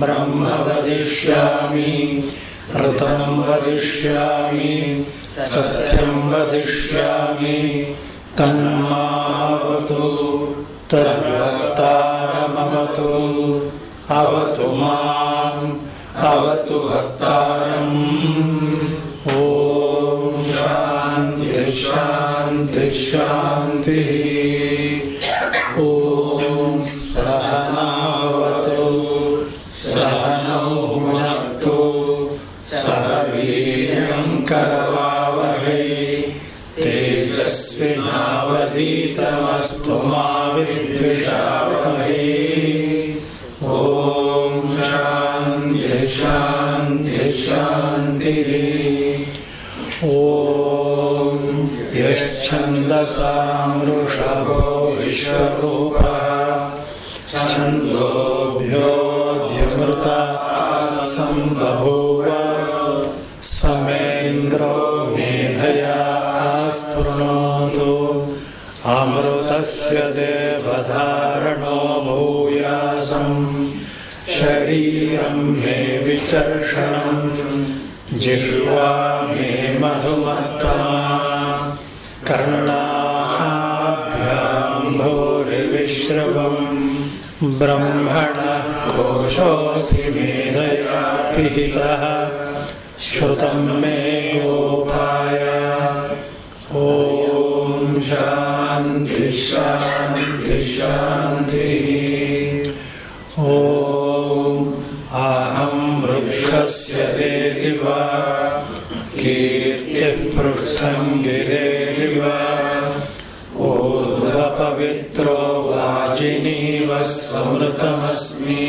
ब्रह्म वदिष्यामि। ऋतं वदिष्यामि सत्यं वदिष्यामि मे विचर्षणं जिह्वा मे मधुमत्तमा कर्णाभ्यां भूरिविश्रवम् ब्रह्मणः कोशोऽसि मेधया पिहितः श्रुतं वाजिनीव स्वमृतमस्मि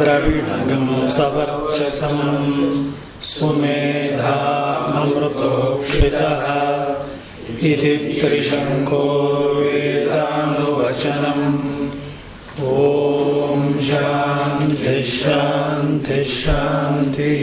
द्रविणगं सवर्चसं सुमेधा अमृतोक्षितः इति त्रिशङ्को वेदानुवचनम्। ॐ शान्ति शान्ति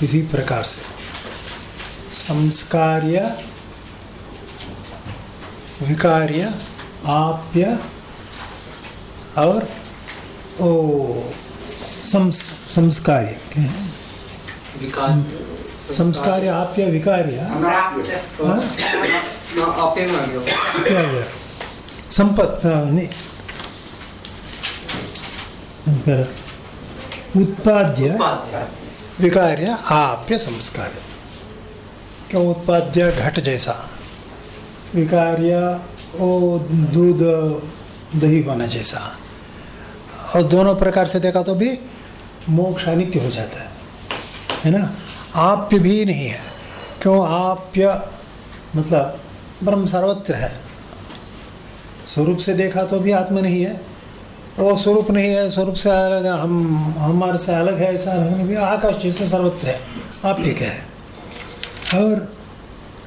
किसी प्रकार से। संस्कार्य विकार्य आप्य और ओ संस, संस्कार्य है? संस्कार्य आप्य विकार्य। हाँ? क्या है संपत् उत्पाद्य। विकार्य आप्य संस्कार क्यों उत्पाद्य घट जैसा? विकार्य वो दूध दही बना जैसा। और दोनों प्रकार से देखा तो भी मोक्ष अनित्य हो जाता है। है ना? आप्य भी नहीं है। क्यों आप्य मतलब ब्रह्म सर्वत्र है। स्वरूप से देखा तो भी आत्मा नहीं है। वो स्वरूप नहीं है, स्वरूप से अलग हम, हमारे से अलग है, ऐसा अलग नहीं भी आकाश जैसे सर्वत्र है आप्य क्या है? और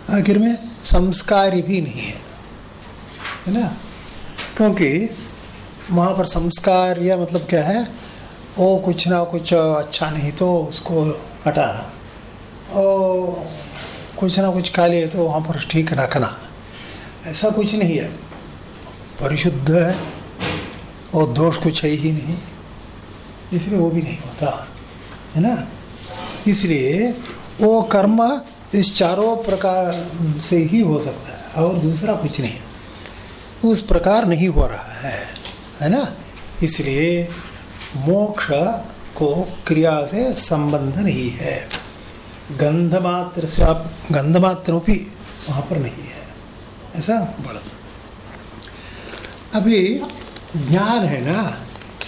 आखिर में संस्कारी भी नहीं है है ना? क्योंकि वहाँ पर संस्कार या मतलब क्या है? वो कुछ ना कुछ अच्छा नहीं तो उसको हटाना और कुछ ना कुछ खा लिए तो वहाँ पर ठीक रखना, ऐसा कुछ नहीं है। परिशुद्ध है और दोष कुछ है ही नहीं। इसलिए वो भी नहीं होता, है ना? इसलिए वो कर्म इस चारों प्रकार से ही हो सकता है और दूसरा कुछ नहीं। उस प्रकार नहीं हो रहा है है ना? इसलिए मोक्ष को क्रिया से संबंध नहीं है। गंधमात्र से आप, गंध मात्र भी वहाँ पर नहीं है। ऐसा बोला। अभी ज्ञान है ना?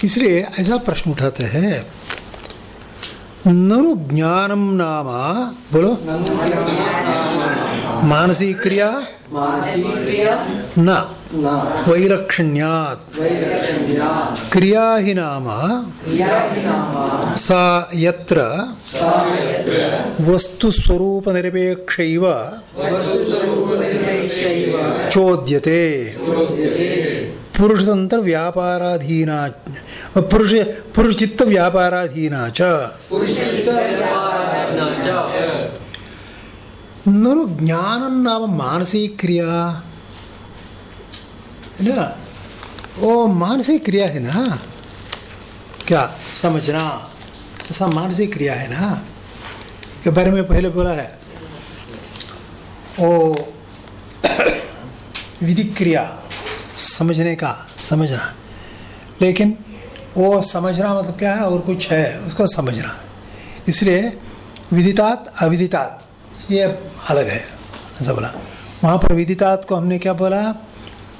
इसलिए ऐसा प्रश्न उठाते हैं। ननु ज्ञानम नामा बोलो। मानसिक क्रिया? न। वैलक्षण्यात् क्रिया ही नाम। सा यत्र। सा वस्तु स्वरूप निरपेक्ष चोद्यते चोद्यते। पुरुषतंत्र व्यापाराधीना पुरुष पुरुष चित्त व्यापाराधीना च। पुरुषचित्तव्यवहाराधीना च ज्ञान नाम मानसिक क्रिया है ना। वो मानसिक क्रिया है ना? क्या? समझना। ऐसा मानसिक क्रिया है ना? के बारे में पहले बोला है। ओ विधि क्रिया समझने का, समझना। लेकिन वो समझना मतलब क्या है? और कुछ है, उसको समझना। इसलिए विदितात, अविदितात, ये अलग है। ऐसा बोला। वहाँ पर विदितात को हमने क्या बोला?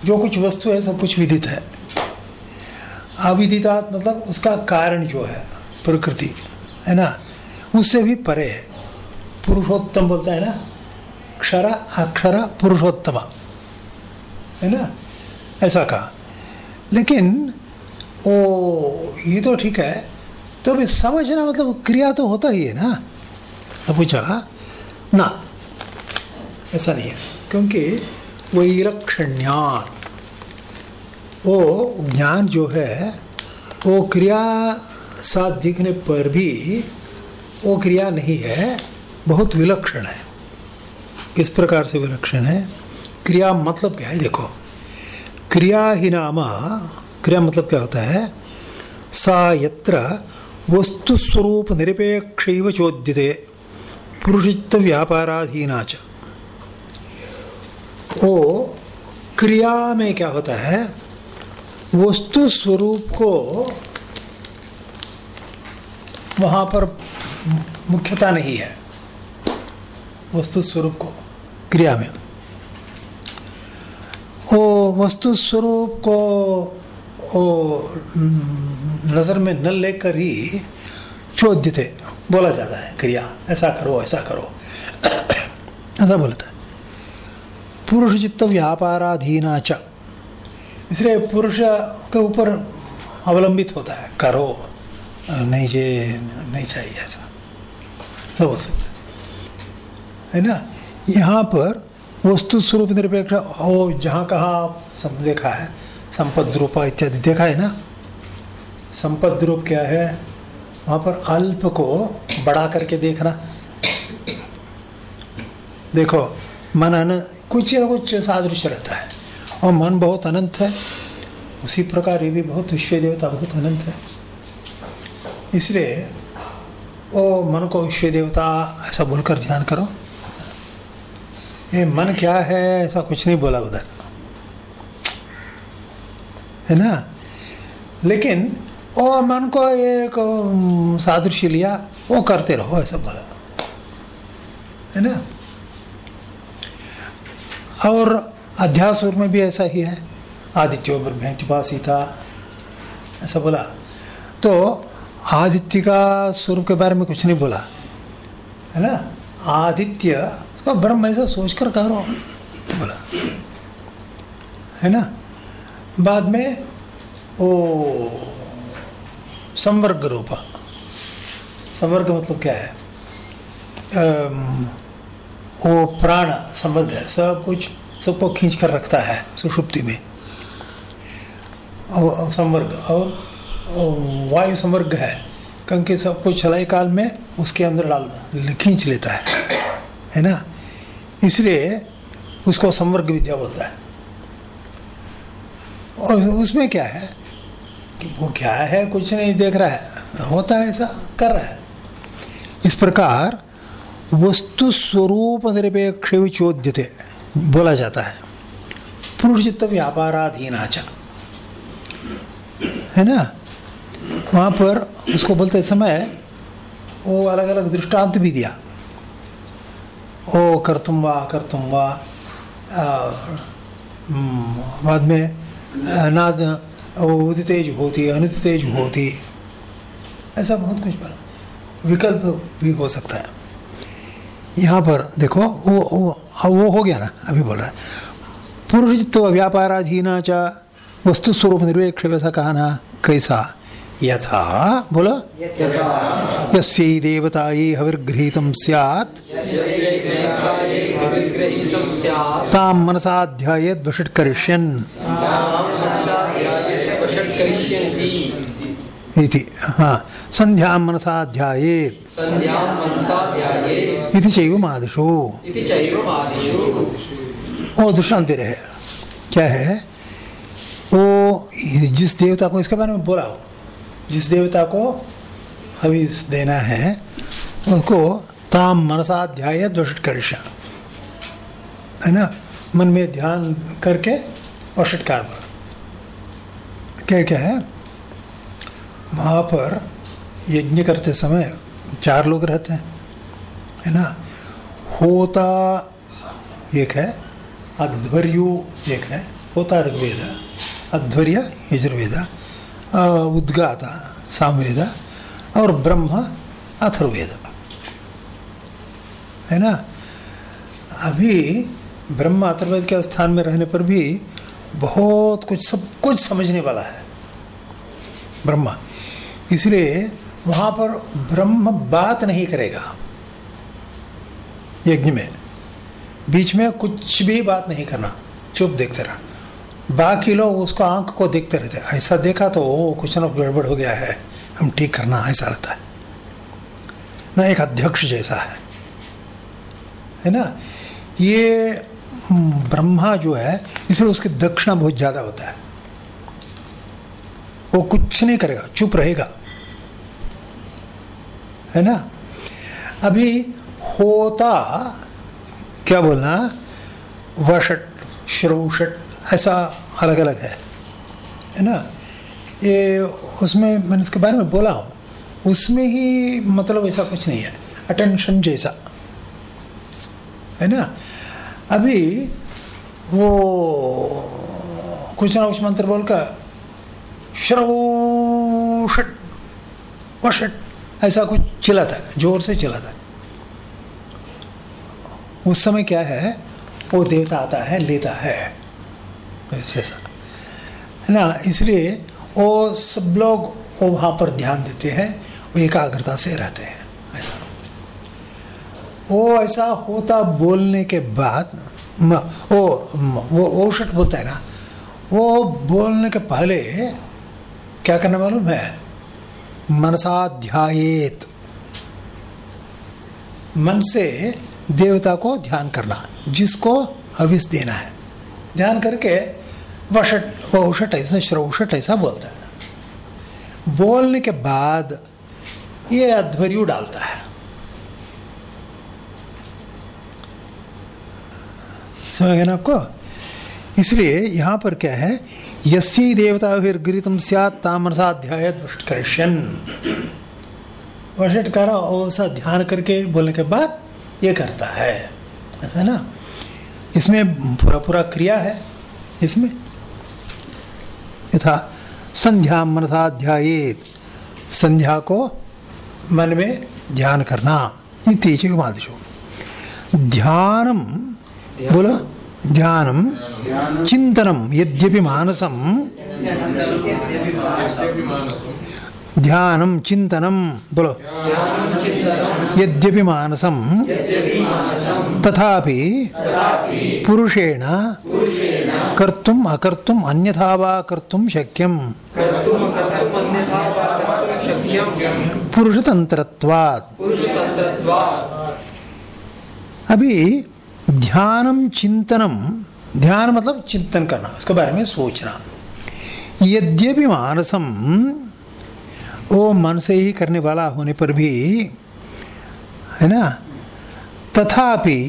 जो कुछ वस्तु है, सब कुछ विदित है। अविदितात मतलब उसका कारण जो है, प्रकृति, है ना? उससे भी परे है। पुरुषोत्तम बोलता है ना? क्षरा, अक्षरा, पुरुषोत्तम, है ना? ऐसा कहा। लेकिन, ओ, ये तो ठीक है तो भी समझना मतलब क्रिया तो होता ही है ना। तो पूछा ना, ऐसा नहीं है, क्योंकि वैलक्षण्यात, वो ज्ञान जो है, वो क्रिया साथ दिखने पर भी, वो क्रिया नहीं है, बहुत विलक्षण है। किस प्रकार से विलक्षण है? क्रिया मतलब क्या है, देखो। क्रिया ही नामा क्रिया मतलब क्या होता है? सा यत्र वस्तु स्वरूप निरपेक्ष चोद्यते, पुरुषित्व व्यापाराधीना च। क्रिया में क्या होता है? वस्तु स्वरूप को वहाँ पर मुख्यता नहीं है वस्तु स्वरूप को, क्रिया में। वस्तु स्वरूप को नज़र में न लेकर ही चोद्य थे बोला जाता है, क्रिया, ऐसा करो ऐसा करो। ऐसा बोलता है। पुरुष चित्त व्यापाराधीना च। इसलिए पुरुष के ऊपर अवलंबित होता है, करो, नहीं जे, नहीं चाहिए ऐसा। तो बोल सकते है ना? यहाँ पर वस्तु स्वरूप निरपेक्ष ओ जहाँ कहाँ सब देखा है, संपद रूपा इत्यादि देखा है ना? संपद रूप क्या है? वहाँ पर अल्प को बड़ा करके देखना। देखो मन अन कुछ न कुछ सादृश्य रहता है। और मन बहुत अनंत है। उसी प्रकार ये भी बहुत विश्व देवता बहुत अनंत है। इसलिए, ओ मन को विश्व देवता, ऐसा बोलकर ध्यान करो। ये मन क्या है? ऐसा कुछ नहीं बोला उधर। है ना? लेकिन, ओ, मन को एक सादृश्य लिया, वो करते रहो, ऐसा बोला। है ना? और अध्यासुर में भी ऐसा ही है। आदित्य आदित्यो ब्रह्मचुपासीता ऐसा बोला। तो आदित्य का स्वरूप के बारे में कुछ नहीं बोला। है ना? आदित्य उसका ब्रह्म ऐसा सोच करो तो बोला, है ना? बाद में वो संवर्ग रूपा। संवर्ग मतलब क्या है? वो प्राण संवर्ग है। सब कुछ सबको खींच कर रखता है सुषुप्ति में। और संवर्ग, और वायु संवर्ग है। क्योंकि सब कुछ चलाई काल में उसके अंदर डाल खींच लेता है। है ना? इसलिए उसको संवर्ग विद्या बोलता है। और उसमें क्या है? कि वो क्या है, कुछ नहीं देख रहा है। होता है ऐसा, कर रहा है। इस प्रकार वस्तु स्वरूप निरपेक्ष चोद्यते बोला जाता है। पुरुष चित्त व्यापाराधीनाचा है ना? वहाँ पर उसको बोलते समय वो अलग अलग दृष्टांत भी दिया। ओ कर्तुम वा कर्तुम वा बाद में नाद उदितेज होती अनुदितेज होती। ऐसा बहुत कुछ पर विकल्प भी हो सकता है। यहाँ पर देखो, वो वो वो हो गया ना, अभी बोल रहा है। पुरुषित्व व्यापाराधीना च वस्तु स्वरूप निरपेक्ष वैसा कहा ना, कैसा? यथा बोलो? यस्यै देवतायै हविर्गृहीतं स्यात्। तां मनसा ध्यायेद् वषट्करिष्यन् करिष्यन्ति इति हा सन्ध्यां मनसा ध्यायेत् इति चैवमादिषु इति चैवमादिषु वो दृष्टांत दे रहे। क्या है? वो जिस देवता को इसके बारे में बोला हो जिस देवता को हविस देना है, उनको ताम मनसा ध्याय द्वषट करिष्या। है ना? मन में ध्यान करके वषटकार बोला क्या क्या है? वहाँ पर यज्ञ करते समय चार लोग रहते हैं। है ना? होता एक है, अध्वर्यु एक है, होता ऋग्वेद, अध्वर्य यजुर्वेद। उद्गाता, सामवेद, और ब्रह्म, अथर्वेद। है ना? अभी ब्रह्म, अथर्वेद के स्थान में रहने पर भी बहुत कुछ, सब कुछ समझने वाला है ब्रह्मा। इसलिए वहाँ पर ब्रह्म बात नहीं करेगा। यज्ञ में, बीच में कुछ भी बात नहीं करना, चुप देखते रहा बाकी लोग उसको आँख को देखते रहते ऐसा देखा तो ओ कुछ ना गड़बड़ हो गया है। हम ठीक करना ऐसा रहता है। ना एक अध्यक्ष जैसा है। है ना? ये हम्म, ब्रह्मा जो है इसलिए उसकी दक्षिणा बहुत ज़्यादा होता है। वो कुछ नहीं करेगा चुप रहेगा। है ना? अभी होता क्या बोलना? वषट श्रौषट ऐसा अलग अलग है है ना? ये उसमें मैंने उसके बारे में बोला हूँ। उसमें ही मतलब ऐसा कुछ नहीं है अटेंशन जैसा, है ना? अभी वो कुछ ना कुछ मंत्र बोलकर श्रौषट वषट, ऐसा कुछ चिल्लाता था, ज़ोर से चिल्लाता था। उस समय क्या है, वो देवता आता है, लेता है। ऐसे ऐसा है ना इसलिए वो सब लोग वो वहाँ पर ध्यान देते हैं वो एकाग्रता से रहते हैं ऐसा। वो ऐसा होता बोलने के बाद म, वो वो ओषट बोलता है ना वो बोलने के पहले क्या करना मालूम है? मनसा ध्यायेत मन से देवता को ध्यान करना जिसको हविष देना है। ध्यान करके वषट वषट ऐसा श्रौषट ऐसा बोलता है। बोलने के बाद ये अध्वर्यु डालता है। समझ गए ना आपको? इसलिए यहाँ पर क्या है? यस्य देवता फिर गिरितम सियात तामरसाध्याय करिष्यन वषटकार ऐसा ध्यान करके बोलने के बाद ये करता है। ऐसा ना? इसमें पूरा पूरा क्रिया है। इसमें यथा संध्या मनसाध्यायेत संध्या को मन में ध्यान करना इत्तीचे उपादिशो ध्यानम, बोलो, ध्यानम, चिंतनम, यद्यपि मानसम। ध्यानम, चिंतनम, बोलो। यद्यपि मानसम, तथापि पुरुषेण कर्तुम अकर्तुम अन्यथा वा कर्तुम शक्यम। शक्यं पुरुषतंत्रत्वात् अभी ध्यानम चिंतनम ध्यान मतलब चिंतन करना उसके बारे में सोचना। यद्यपि मानसम वो मन से ही करने वाला होने पर भी, है ना, तथापि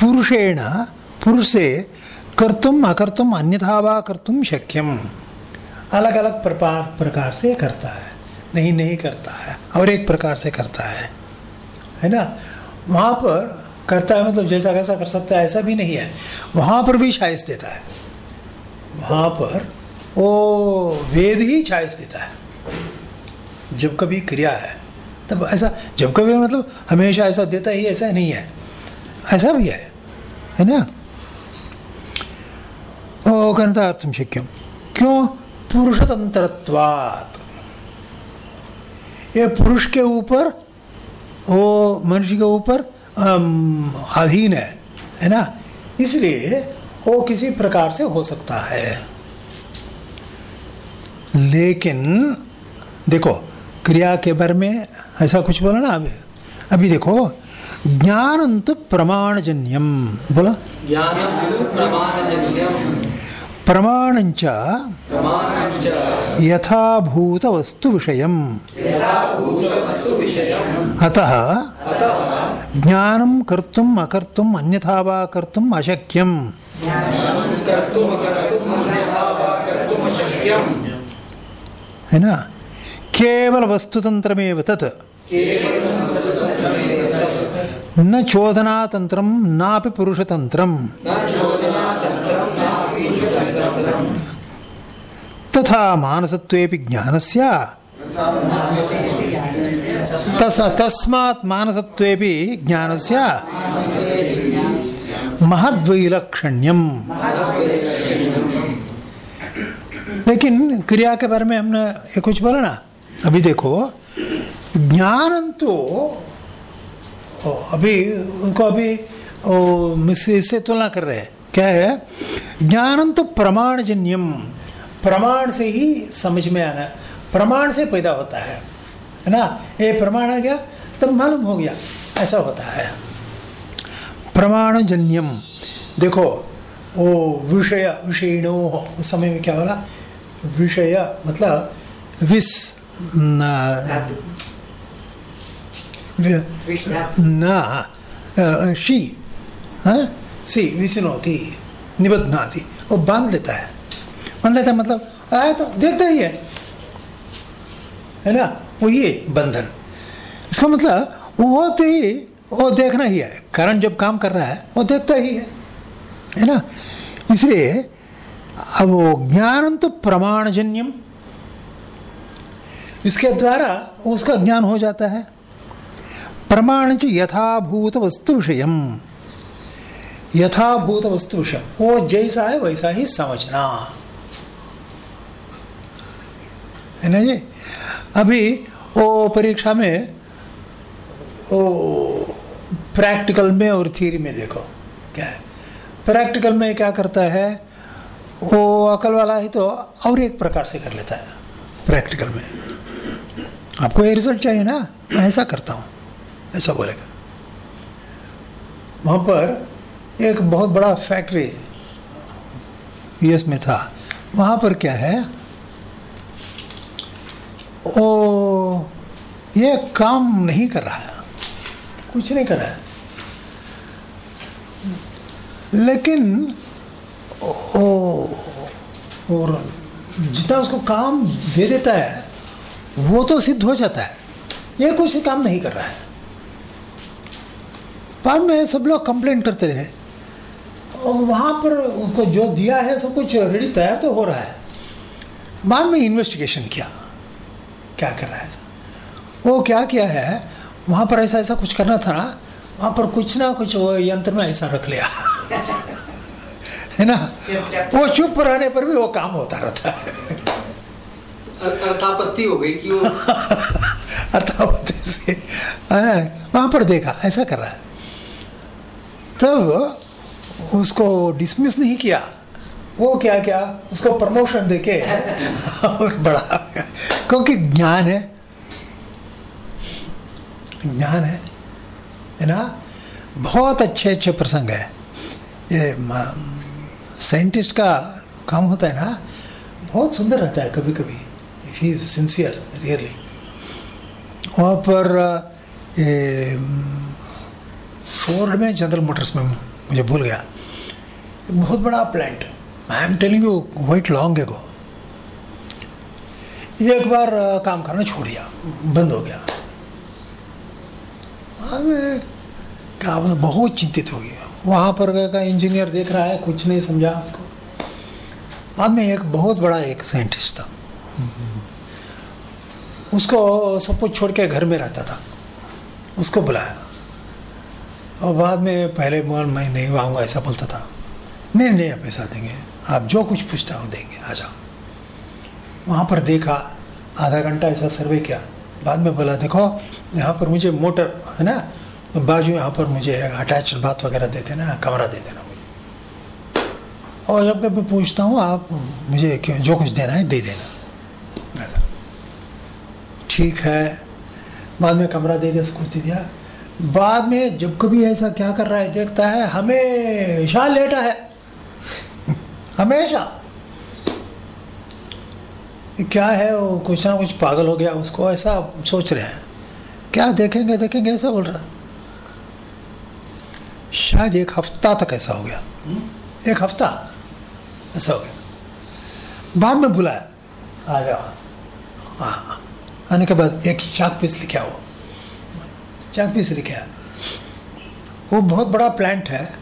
पुरुषेण, पुरुष कर्तुम, अकर्तुम, अन्यथा वा कर्तुम शक्यम। अलग अलग प्रकार प्रकार से करता है। नहीं नहीं करता है। और एक प्रकार से करता है। है ना? वहाँ पर करता है मतलब जैसा कैसा कर सकता है, ऐसा भी नहीं है। वहाँ पर भी छाइस देता है। वहाँ पर वो वेद ही छाइस देता है। जब कभी क्रिया है, तब ऐसा, जब कभी मतलब हमेशा ऐसा देता ही ऐसा नहीं है। ऐसा भी है। है ना? ओ गणतार्थम शक्यम। क्यों? पुरुषतंत्रत्वात् ये पुरुष के ऊपर वो मनुष्य के ऊपर अधीन है है ना? इसलिए वो किसी प्रकार से हो सकता है। लेकिन, देखो, क्रिया के बारे में ऐसा कुछ बोला ना अभी। अभी देखो ज्ञान तो प्रमाणजन्यम। बोला? ज्ञानं तु प्रमाणंच यथाभूत वस्तु यथाभूतवस्तुविषयम्। अतः ज्ञानम कर्तुम अकर्तुम अन्यथा वा कर्तुम अशक्यम। है ना? केवल वस्तुतंत्रमेव तत्। न चोदना तंत्रम नापि पुरुषतंत्रम तथा मानसत्वेपि ज्ञानस्य। तस तस्मात् मानसत्वेपि ज्ञानस्य। महद्वैलक्षण्यम। लेकिन क्रिया के बारे में हमने ये कुछ बोला ना, अभी देखो ज्ञान तो अभी, उनको अभी इससे तुलना कर रहे हैं। क्या है? ज्ञान तो प्रमाणजन्यम। प्रमाण से ही समझ में आना। प्रमाण से पैदा होता है। है ना? ये प्रमाण आ गया तब मालूम हो गया ऐसा होता है। प्रमाणजन्यम। देखो वो विषय विषयिणो उस समय में क्या हो रहा विषय मतलब विस न- शी हाँ? सी विसिनोती निबद्धनाती वो बाँध लेता है। बाँध लेता है मतलब आया तो देखता ही है। है ना? वो ये बंधन। इसका मतलब वो होते ही वो देखना ही है। कारण जब काम कर रहा है, वो देखता ही है। है ना? इसलिए, अब वो ज्ञान तो प्रमाणजन्यम। इसके द्वारा उसका ज्ञान हो जाता है। प्रमाण च यथाभूत वस्तु विषयम यथाभूत वस्तु वो जैसा है, वैसा ही समझना है ना जी? अभी वो परीक्षा में वो प्रैक्टिकल में और थ्योरी में देखो, क्या है? प्रैक्टिकल में क्या करता है? वो अकल वाला ही तो और एक प्रकार से कर लेता है, प्रैक्टिकल में। आपको ये रिज़ल्ट चाहिए ना? मैं ऐसा करता हूँ, ऐसा बोलेगा। वहाँ पर एक बहुत बड़ा फैक्ट्री यूएस में था। वहाँ पर क्या है? ओ, ये काम नहीं कर रहा है। कुछ नहीं कर रहा है। लेकिन, ओ, और जितना उसको काम दे देता है, वो तो सिद्ध हो जाता है। ये कुछ काम नहीं कर रहा है। बाद में सब लोग कंप्लेंट करते रहे। और वहाँ पर उसको जो दिया है सब कुछ रेडी तैयार तो हो रहा है। बाद में इन्वेस्टिगेशन किया। क्या कर रहा है वो क्या किया है वहाँ पर ऐसा ऐसा कुछ करना था ना वहाँ पर कुछ ना कुछ वो यंत्र में ऐसा रख लिया। है ना? वो चुप रहने पर भी वो काम होता रहता है। अर्थापत्ति हो गई कि वो अर्थावत से। वहाँ पर देखा ऐसा कर रहा है। तब उसको डिसमिस नहीं किया। वो क्या क्या? उसको प्रमोशन देके और बड़ा क्योंकि ज्ञान है। ज्ञान है है ना? बहुत अच्छे अच्छे प्रसंग है। ये साइंटिस्ट का काम होता है ना, बहुत सुंदर रहता है कभी कभी if he is sincere really वहाँ पर, ये, फोर्ड में जनरल मोटर्स में मुझे भूल गया। बहुत बड़ा plant I am telling you wait long ago ये एक बार काम करना छोड़ दिया। बंद हो गया। क्या बोलूँ, बहुत चिंतित हो गया वहाँ पर का इंजीनियर देख रहा है कुछ नहीं समझा उसको। बाद में एक बहुत बड़ा एक साइंटिस्ट था। उसको सब कुछ छोड़ के घर में रहता था। उसको बुलाया। और बाद में पहले बोल, मैं नहीं आऊँगा ऐसा बोलता था। नहीं नहीं, आप पैसा देंगे। आप जो कुछ पूछता हो देंगे, आ जाओ। वहाँ पर देखा, आधा घंटा ऐसा सर्वे किया। बाद में बोला, देखो, यहाँ पर मुझे मोटर, है ना? तो बाजू यहाँ पर मुझे अटैच बात वगैरह दे देना, कमरा दे देना और जब मैं पूछता हूँ, आप मुझे जो कुछ देना है, दे देना। ऐसा। ठीक है। बाद में कमरा दे दिया कुछ दे दिया। बाद में जब कभी ऐसा क्या कर रहा है, देखता है, हमेशा लेटा है। हमेशा। क्या है वो? कुछ ना कुछ पागल हो गया उसको, ऐसा सोच रहे हैं। क्या देखेंगे देखेंगे, ऐसा बोल रहा शायद एक हफ़्ता तक ऐसा हो गया। एक हफ़्ता ऐसा हो गया। बाद में बुलाया आ जाओ। हाँ आने के बाद एक चाक पीस लिखा वो चाक पीस लिखा वो बहुत बड़ा प्लांट है।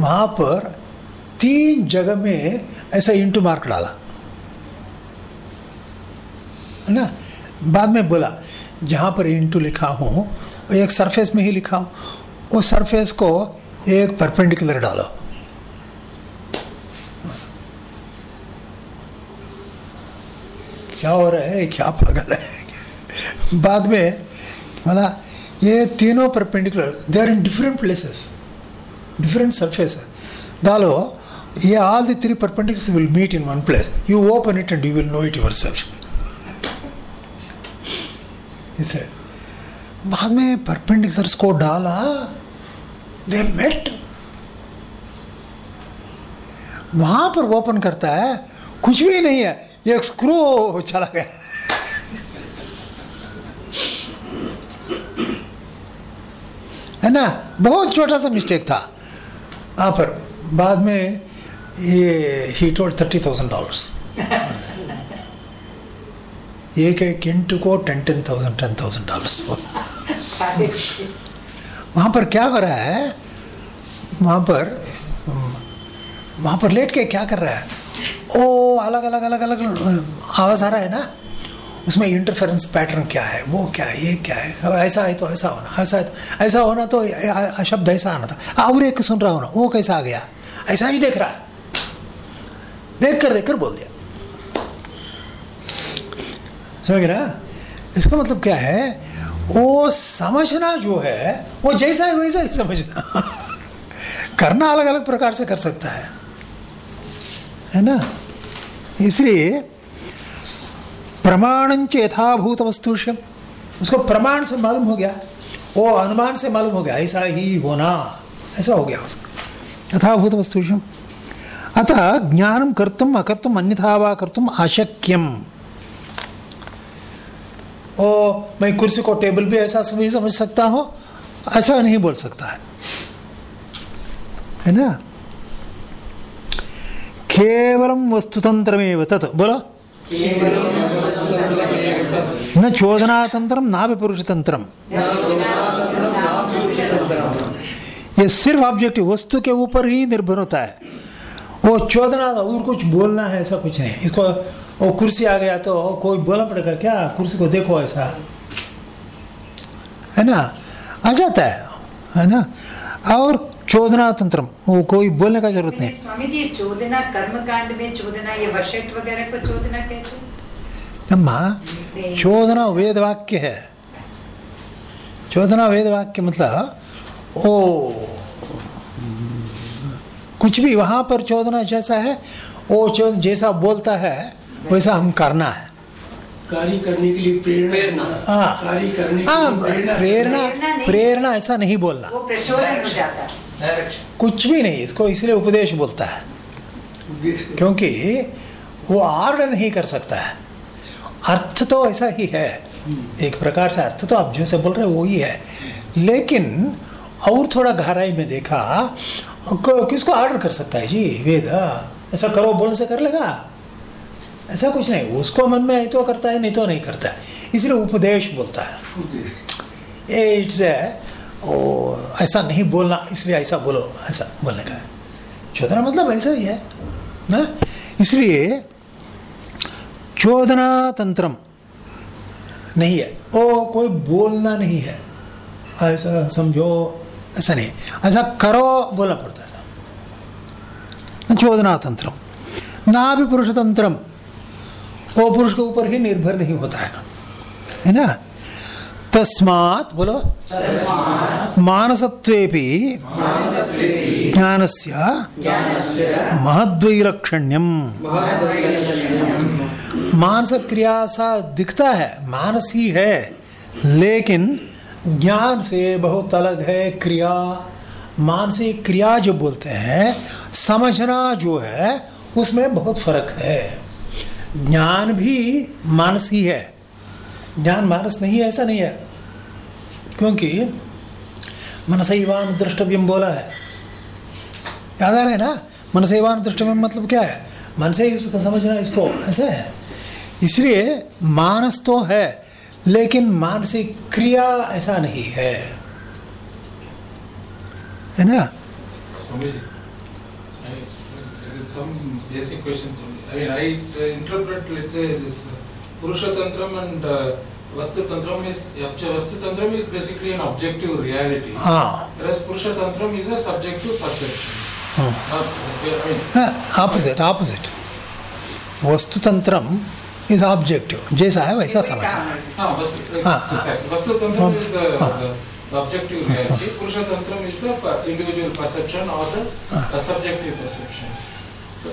वहाँ पर तीन जगह में ऐसा इंटू मार्क डाला। है ना? बाद में बोला, जहाँ पर इंटू लिखा हो एक सरफेस में ही लिखा हो। उस सरफेस को एक परपेंडिकुलर डालो। क्या हो रहा है? क्या पागल है? बाद में बोला ये तीनों perpendicular they are in different places different surface डालो ये all the three perpendiculars will meet in one place you open it and you will know it yourself बाद में परपेंडिकुलर्स को डाला दे मेट वहाँ पर ओपन करता है, कुछ भी नहीं है, एक स्क्रू चला गया। है ना? बहुत छोटा सा मिस्टेक था। वहाँ पर बाद में ये he told thirty thousand dollars एक एक इंटू को ten ten thousand ten thousand dollars वहाँ पर क्या हो रहा है? वहाँ पर वहाँ पर लेट के क्या कर रहा है? ओ अलग अलग अलग अलग, आवाज़ आ रहा है ना? उसमें इंटरफेरेंस पैटर्न क्या है? वो क्या है? ये क्या है? ऐसा है तो ऐसा होना। ऐसा है तो ऐसा होना तो शब्द ऐसा आना था। और एक सुन रहा होना, वो कैसा आ गया? ऐसा ही देख रहा है। देख कर देख कर बोल दिया। समझ ना? इसका मतलब क्या है? वो समझना जो है, वो जैसा है वैसा ही समझना। करना अलग अलग प्रकार से कर सकता है। है ना? इसलिए प्रमाणंच यथाभूत वस्तुष्यम उसको प्रमाण से मालूम हो गया। वो अनुमान से मालूम हो गया। ऐसा ही होना। ऐसा हो गया उसको। यथाभूत वस्तुष्यम अतः ज्ञान कर्तुम अकर्तुम अन्यथा वा कर्तुम अशक्यम। ओ मैं कुर्सी को टेबल भी ऐसा समझ समझ सकता हूँ। ऐसा नहीं बोल सकता है। है ना? केवलम वस्तुतंत्रमेव तत् बोलो। न चोदनातंत्रम ना विपुरुषतंत्रम ये सिर्फ़ ऑब्जेक्टिव वस्तु के ऊपर ही निर्भर होता है। वो चोदना और कुछ बोलना है, ऐसा कुछ नहीं। इसको, वो कुर्सी आ गया तो कोई बोला पड़ेगा, क्या कुर्सी को देखो ऐसा? है ना? आ जाता है है ना? और चोदना तंत्र वो कोई बोलने का ज़रूरत नहीं। स्वामी जी चोदना कर्म कांड में चोदना ये वशट वगैरह को चोदना कहते हैं। अम्मा चोदना वेद वाक्य है। चोदना वेद वाक्य मतलब ओ कुछ भी वहाँ पर चोदना जैसा है वो चोद जैसा बोलता है वैसा हम करना है। कार्य करने के लिए प्रेरणा। हाँ। कार्य करने के हाँ लिए प्रेरणा। प्रेरणा प्रेरणा नहीं। प्रेरणा ऐसा नहीं बोलना। वो कुछ भी नहीं इसको इसलिए उपदेश बोलता है। क्योंकि वो आर्डर नहीं कर सकता है। अर्थ तो ऐसा ही है। एक प्रकार से अर्थ तो आप जैसे बोल रहे हो वो ही। है लेकिन और थोड़ा गहराई में देखा किसको ऑर्डर कर सकता है? जी वेद। ऐसा करो बोल से कर लेगा। ऐसा कुछ नहीं उसको मन में है तो करता है नहीं तो नहीं करता है। इसलिए उपदेश बोलता है। इट्स ओ ऐसा नहीं बोलना, इसलिए ऐसा बोलो, ऐसा बोलने का है। चोदना मतलब ऐसा ही है, ना? इसलिए चोदना तंत्रम नहीं है। वो कोई बोलना नहीं है। ऐसा समझो, ऐसा नहीं। ऐसा करो, बोलना पड़ता है चोदना तंत्रम। ना भी पुरुष तंत्रम। वो पुरुष के ऊपर ही निर्भर नहीं होता है। है ना? तस्मात्, बोलो। मानसत्वेपि ज्ञानस्य महद्वैलक्षण्यम। मानस क्रिया सा दिखता है, मानस ही है लेकिन ज्ञान से बहुत अलग है क्रिया। मानसिक क्रिया जो बोलते हैं, समझना जो है, उसमें बहुत फ़र्क है। ज्ञान भी मानस ही है। ज्ञान मानस नहीं है, ऐसा नहीं है। क्योंकि मन सेवान दृष्टव्यम बोला है। याद आ रहा ना? मन सेवान दृष्टव्यम मतलब क्या है? मन से ही उसको समझना इसको ऐसा है? इसलिए मानस तो है लेकिन मानसिक क्रिया ऐसा नहीं है। है ना? Some basic questions. I mean, I uh, interpret, let's say, this uh, Purusha Tantram and uh, Vastu Tantram is, Vastu Tantram is basically an objective reality. हाँ Whereas Purusha Tantram is a subjective perception. हाँ Uh, I mean, opposite opposite वस्तु तंत्रम is objective जैसा है वैसा समझना हाँ, Vastu, हाँ, हाँ. exactly. Vastu Tantram is the, हाँ. the, the objective reality. Purusha Tantram is the per- individual perception or the uh, subjective perception.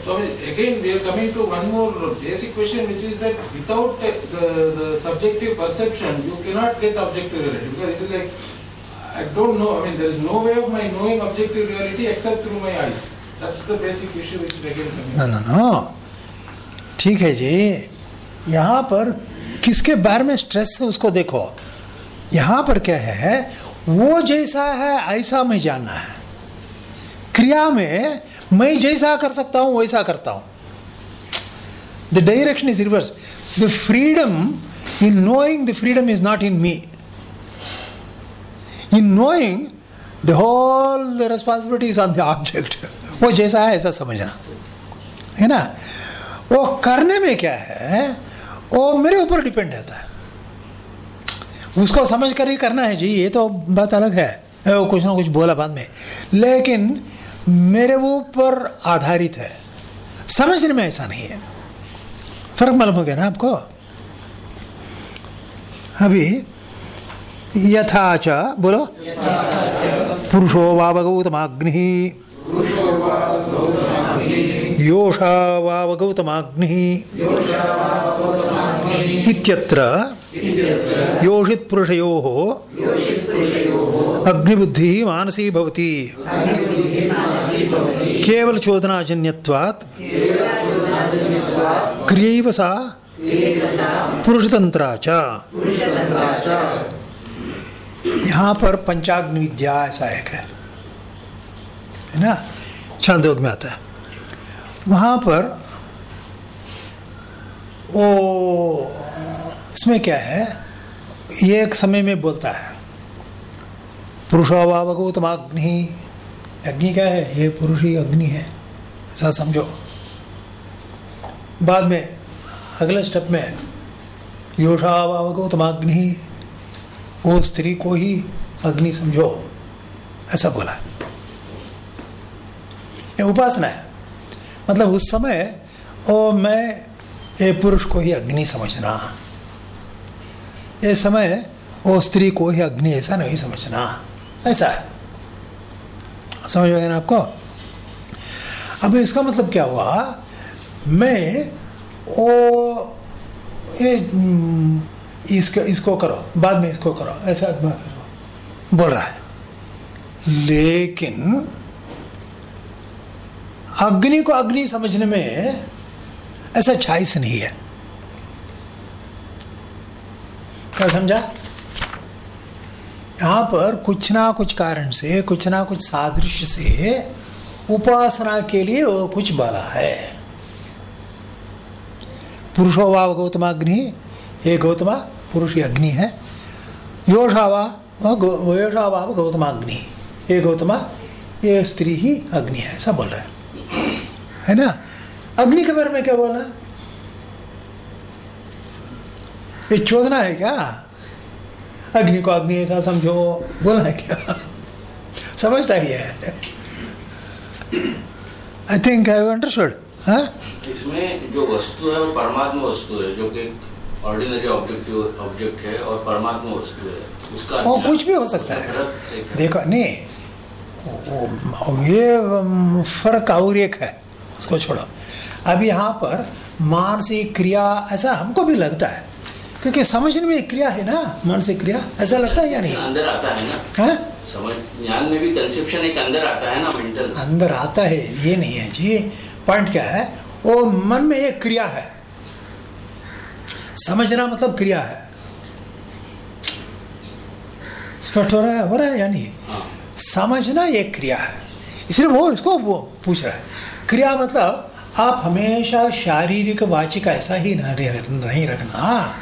So again, we are coming to one more basic question, which is that without uh, the, the subjective perception, you cannot get objective reality. Because it is like, I don't know, I mean, there is no way of my knowing objective reality except through my eyes. That's the basic issue which is again coming. ना ना ना ठीक है जी यहाँ पर किसके बारे में स्ट्रेस है उसको देखो यहाँ पर क्या है वो जैसा है ऐसा मैं जानना है क्रिया में मैं जैसा कर सकता हूँ, वैसा करता हूँ. The direction is reverse the freedom in knowing the freedom is not in me in knowing the whole the responsibility is on the object वो जैसा है, ऐसा समझना. है ना? वो करने में क्या है? वो मेरे ऊपर डिपेंड रहता है. उसको समझ कर ही करना है, जी, ये तो बात अलग है. वो कुछ ना कुछ बोला बाद में. लेकिन मेरे ऊपर आधारित है। समझने में ऐसा नहीं है। फ़र्क मालूम हो गया ना आपको? अभी यथाच, बोलो। पुरुषो वावगौतमाग्नि योषा वावगौतमाग्नि इत्यत्र पुरुषयोः अग्निबुद्धिः मानसी भवति। केवल चोदनाजन्यत्वात् क्रियैव सा पुरुषतंत्रा यहाँ पर पंचाग्नि विद्या ऐसा एक है। ना? छांदोग में आता है। वहाँ पर वो, इसमें क्या है? ये एक समय में बोलता है पुरुषावावगौतम अग्नि अग्नि क्या है? ये पुरुष ही अग्नि है, ऐसा समझो। बाद में, अगले स्टेप में योषावावगौतम अग्नि वो स्त्री को ही अग्नि समझो, ऐसा बोला। ये उपासना है। मतलब उस समय, ओ मैं ये पुरुष को ही अग्नि समझना। ये समय वो स्त्री को ही अग्नि, ऐसा नहीं समझना। ऐसा है। समझ में ना आपको? अब इसका मतलब क्या हुआ? मैं, ओ ये इसका, इसको करो, बाद में इसको करो, ऐसा करो। बोल रहा है। लेकिन अग्नि को अग्नि समझने में ऐसा छाइस नहीं है। क्या समझा? यहाँ पर कुछ ना कुछ कारण से, कुछ ना कुछ सादृश्य से उपासना के लिए वो कुछ बला है। पुरुषो वा गौतम अग्नि, ये गौतमा पुरुष ही अग्नि है। योषावा गौतमाग्नि ये गौतमा, ये स्त्री ही अग्नि है, ऐसा बोल रहा है। है ना? अग्नि के बारे में क्या बोला? ये चोदना है क्या? अग्नि को अग्नि ऐसा समझो। बोलना है क्या? समझता ही है। आई थिंक आई अंडरस्टूड इसमें जो वस्तु है वो परमात्मा वस्तु है जो कि ऑर्डिनरी ऑब्जेक्टिव ऑब्जेक्ट है और परमात्मा वस्तु है। उसका ज्ञान- कुछ भी हो सकता है। है। देखो नहीं वो- वो- ये फ़र्क और एक है। उसको छोड़ो। अब यहाँ पर मानसिक क्रिया ऐसा हमको भी लगता है क्योंकि समझने में क्रिया है ना मानसिक क्रिया ऐसा लगता है या नहीं? अंदर आता है ना। हाँ? समझ ज्ञान में भी कंसेप्शन एक अंदर आता है ना मेंटल अंदर आता है ये नहीं है जी। पॉइंट क्या है? वो मन में एक क्रिया है। समझना मतलब क्रिया है। स्पष्ट हो रहा है? हो रहा है या नहीं? हाँ। समझना एक क्रिया है। इसलिए वो इसको वो पूछ रहा है। क्रिया मतलब आप हमेशा शारीरिक वाचिक ऐसा ही नहीं रखना।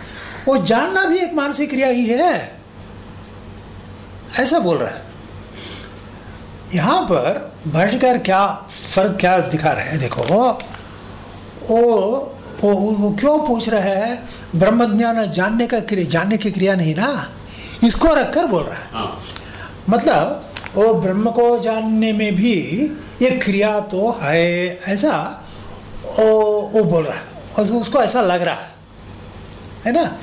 वो जानना भी एक मानसिक क्रिया ही है। ऐसा बोल रहा है। यहाँ पर भाष्यकार क्या फ़र्क क्या दिखा रहे हैं? देखो वो वो, वो क्यों पूछ रहा है? ब्रह्म ज्ञान जानने का क्रिया जानने की क्रिया नहीं ना? इसको रखकर बोल रहा है। हाँ। मतलब वो ब्रह्म को जानने में भी ये क्रिया तो है, ऐसा वो वो बोल रहा है। उसको ऐसा लग रहा है। है ना?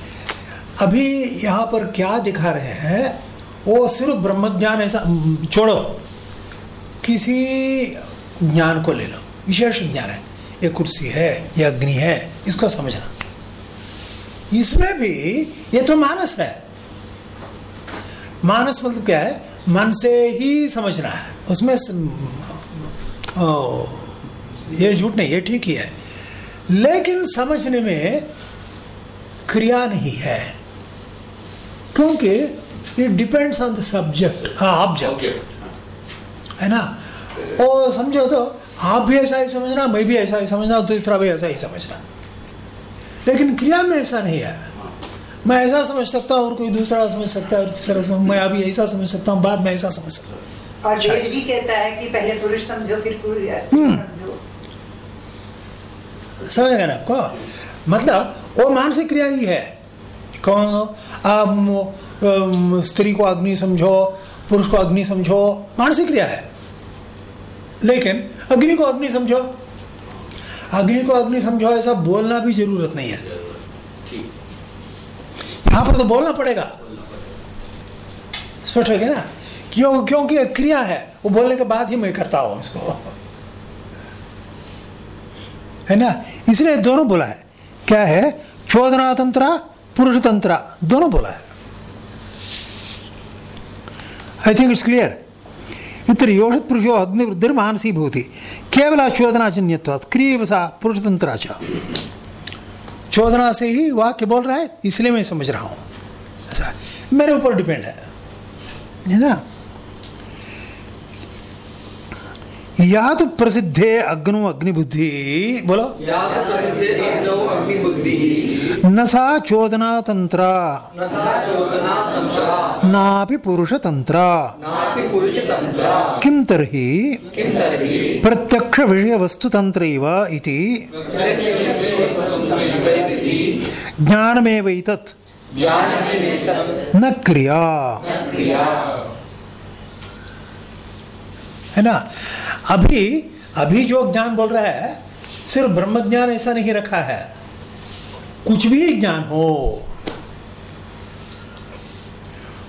अभी यहाँ पर क्या दिखा रहे हैं, वो सिर्फ़ ब्रह्म ज्ञान ऐसा, छोड़ो, किसी ज्ञान को ले लो। विशेष ज्ञान है। ये कुर्सी है, ये अग्नि है, इसको समझना। इसमें भी ये तो मानस है। मानस मतलब क्या है? मन से ही समझना है। उसमें स- ओ, ये झूठ नहीं ये ठीक ही है। लेकिन समझने में क्रिया नहीं है क्योंकि it depends on the subject हाँ ऑब्जेक्ट ऑब्जेक्ट है ना? और समझो तो आप भी ऐसा ही समझना मैं भी ऐसा ही समझना दूसरा भी ऐसा ही समझना। लेकिन क्रिया में ऐसा नहीं है। मैं ऐसा समझ सकता हूँ और कोई दूसरा समझ सकता है और तीसरा समझ मैं अभी ऐसा समझ सकता हूँ बाद में ऐसा समझ सकता हूँ। और वेद भी कहता है कि पहले पुरुष समझो फिर पुरुष हम्म। समझो। समझ गए ना आपको? मतलब वो मानसिक क्रिया ही है। कौन? आप स्त्री को अग्नि समझो पुरुष को अग्नि समझो मानसिक क्रिया है। लेकिन अग्नि को अग्नि समझो। अग्नि को अग्नि समझो ऐसा बोलना भी ज़रूरत नहीं है। यहाँ पर तो बोलना पड़ेगा। स्पष्ट हो गया ना? क्यों, क्योंकि क्रिया है, वो बोलने के बाद ही मैं करता हूँ उसको है ना? इसलिए दोनों बोला है। क्या है? चोदना तंत्र पुरुष तंत्र दोनों बोला है। आई थिंक इट्स क्लियर इतर योषित पुरुषो अग्निवृद्धिर मानसी भूति। केवल चोदनाजन्यत्वात् क्रिय सा पुरुष तंत्राचा चोदना से ही वाक्य बोल रहा है, इसलिए मैं समझ रहा हूँ। ऐसा मेरे ऊपर डिपेंड है। है ना? या तो प्रसिद्धे अग्नो अग्निबुद्धि। बोलो। या तो प्रसिद्धे अग्नौ अग्निबुद्धिः। न सा चोदना तंत्र। नापि पुरुष तंत्र। किम तर्हि? किं तर्हि? प्रत्यक्ष विषय वस्तु तंत्र इति। ज्ञानमेव इतत् न क्रिया। है ना? अभी अभी जो ज्ञान बोल रहा है सिर्फ़ ब्रह्म ज्ञान ऐसा नहीं रखा है। कुछ भी ज्ञान हो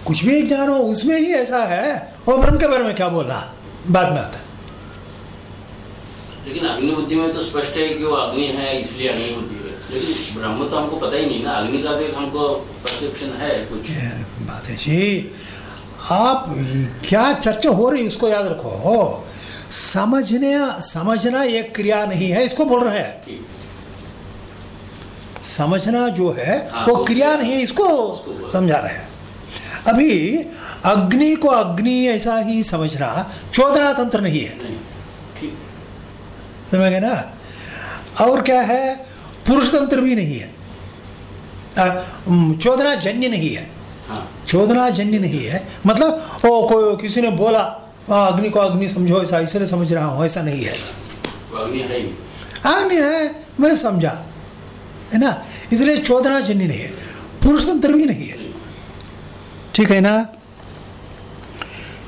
कुछ भी ज्ञान हो उसमें ही ऐसा है। और ब्रह्म के बारे में क्या बोला? बाद में आता लेकिन अग्नि बुद्धि में तो स्पष्ट है कि वो अग्नि है इसलिए अग्नि बुद्धि है। लेकिन ब्रह्म तो हमको पता ही नहीं ना। अग्नि का भी हमको परसेप्शन है कुछ। बात है जी। आप क्या चर्चा हो रही है उसको याद रखो। हो समझने समझना एक क्रिया नहीं है इसको बोल रहे हैं। समझना जो है हाँ, वो क्रिया नहीं है इसको समझा रहे हैं। अभी अग्नि को अग्नि ऐसा ही समझना चोदना तंत्र नहीं है। समझ गए ना? और क्या है? पुरुष तंत्र भी नहीं है। चोदना जन्य नहीं हाँ। चोदना जन्य नहीं है। मतलब ओ कोई किसी ने बोला "आ, अग्नि को अग्नि समझो ऐसा इसलिए समझ रहा हूँ ऐसा नहीं है। अग्नि है अग्नि है मैं समझा। है ना? इसलिए चोदना जन्य नहीं है। पुरुष तंत्र भी नहीं है। ठीक है ना?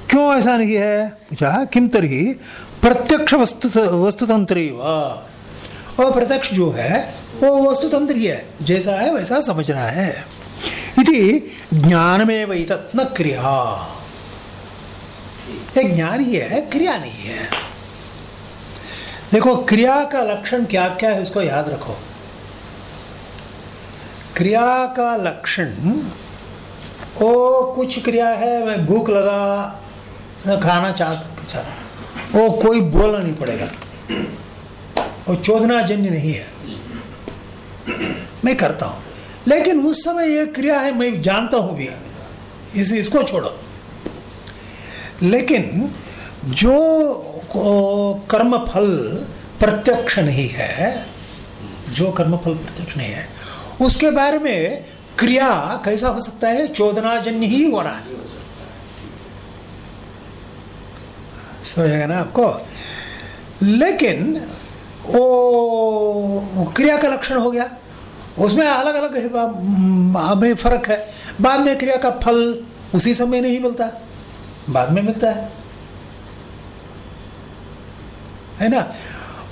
क्यों ऐसा नहीं है? पूछा किम तरी प्रत्यक्ष वस्तु वस्तुतंत्र वो प्रत्यक्ष जो है वो वस्तुतंत्र ही है। जैसा है वैसा समझना है। इति ज्ञान में वही न क्रिया। ये ज्ञान ही है क्रिया नहीं है। देखो, क्रिया का लक्षण क्या क्या है, उसको याद रखो। क्रिया का लक्षण, ओ, कुछ क्रिया है, मैं भूख लगा खाना चाहता चाहता वो कोई बोलना नहीं पड़ेगा। वो चोदना जन्य नहीं है। मैं करता हूँ। लेकिन उस समय यह क्रिया है, मैं जानता हूँ भी। इस, इसको छोड़ो। लेकिन जो कर्म फल प्रत्यक्ष नहीं है, जो कर्म फल प्रत्यक्ष नहीं है, उसके बारे में क्रिया कैसा हो सकता है? चोदनाजन्य ही हो रहा है। समझेगा ना आपको? लेकिन वो क्रिया का लक्षण हो गया। उसमें अलग अलग हमें फ़र्क है। बाद में क्रिया का फल उसी समय नहीं मिलता। बाद में मिलता है। है ना?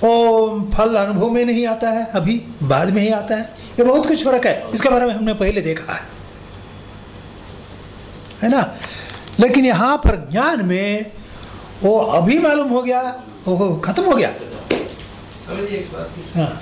वो फल अनुभव में नहीं आता है अभी बाद में ही आता है। ये बहुत कुछ फ़र्क है। इसके बारे में हमने पहले देखा है। है ना? लेकिन यहाँ पर ज्ञान में वो अभी मालूम हो गया वो खत्म हो गया। एक बात हाँ।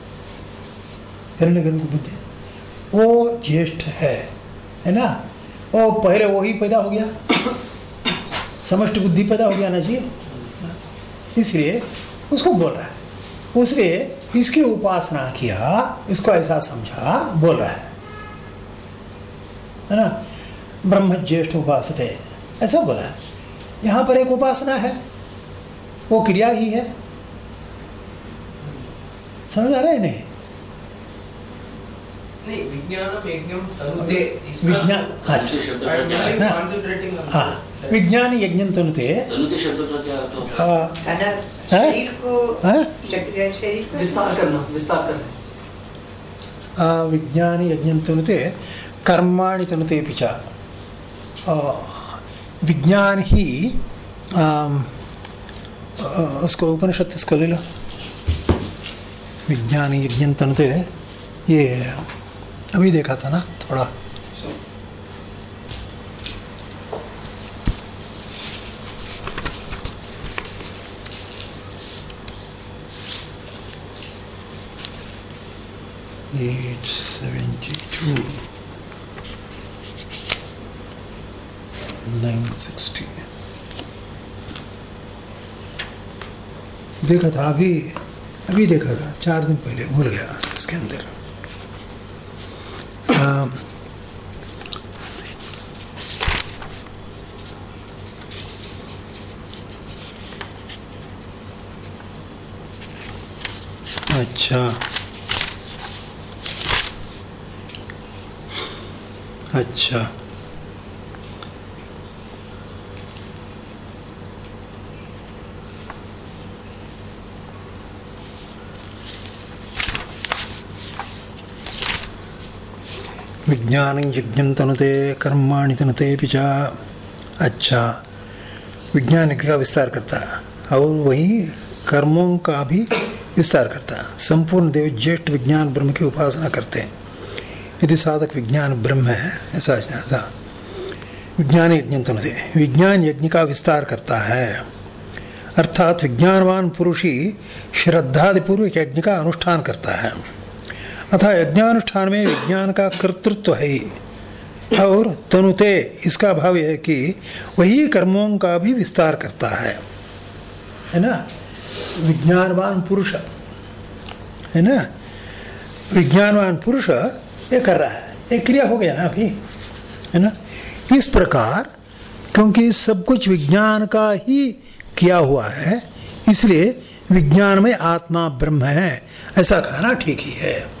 हिरण्यगर्भ बुद्धि वो ज्येष्ठ है है ना? वो पहले वो ही पैदा हो गया। समष्टि बुद्धि पैदा हो गया ना जी? इसलिए उसको बोल रहा है। उसने इसकी उपासना किया, इसको ऐसा समझा, बोल रहा है। है ना? ब्रह्म ज्येष्ठ उपासते ऐसा बोला है। यहाँ पर एक उपासना है। वो क्रिया ही है। समझ आ रहा है नहीं? नहीं विज्ञानम यज्ञम तनुते विज्ञान अच्छा? कॉन्सेंट्रेटिंग हाँ? विज्ञान यज्ञ तनुते तनुते शब्द का क्या अर्थ होता है। हाँ, खाना हैं? शरीर को शरीर शरीर को विस्तार करना विस्तार करना। विज्ञान यज्ञ तनुते कर्माणि तनुते पिचा विज्ञान ही उसको उपनिषद इसको ले लो। विज्ञान यज्ञ तनुते ये अभी देखा था ना, थोड़ा Eight seventy-two. Nine sixty. देखा था, अभी अभी देखा था, चार दिन पहले, भूल गया उसके अंदर अच्छा। अच्छा। विज्ञान यज्ञ तनुते, कर्माणि तनुते पिच अच्छा। विज्ञान का विस्तार करता। और वही कर्मों का भी विस्तार करता। है संपूर्ण देव ज्येष्ठ विज्ञान ब्रह्म की उपासना करते हैं। यदि साधक विज्ञान ब्रह्म है, ऐसा ऐसा। विज्ञान यज्ञ तनुते। विज्ञान यज्ञ का विस्तार करता है। अर्थात विज्ञानवान पुरुष ही श्रद्धादिपूर्वक यज्ञ का अनुष्ठान करता है। अतः यज्ञानुष्ठान में विज्ञान का कर्तृत्व है। और तनुते इसका भाव यह है कि वही कर्मों का भी विस्तार करता है। है ना? विज्ञानवान पुरुष। है ना? विज्ञानवान पुरुष ये कर रहा है। एक क्रिया हो गया ना अभी? है ना? इस प्रकार, क्योंकि सब कुछ विज्ञान का ही किया हुआ है, इसलिए विज्ञान में आत्मा ब्रह्म है। ऐसा कहना ठीक ही है।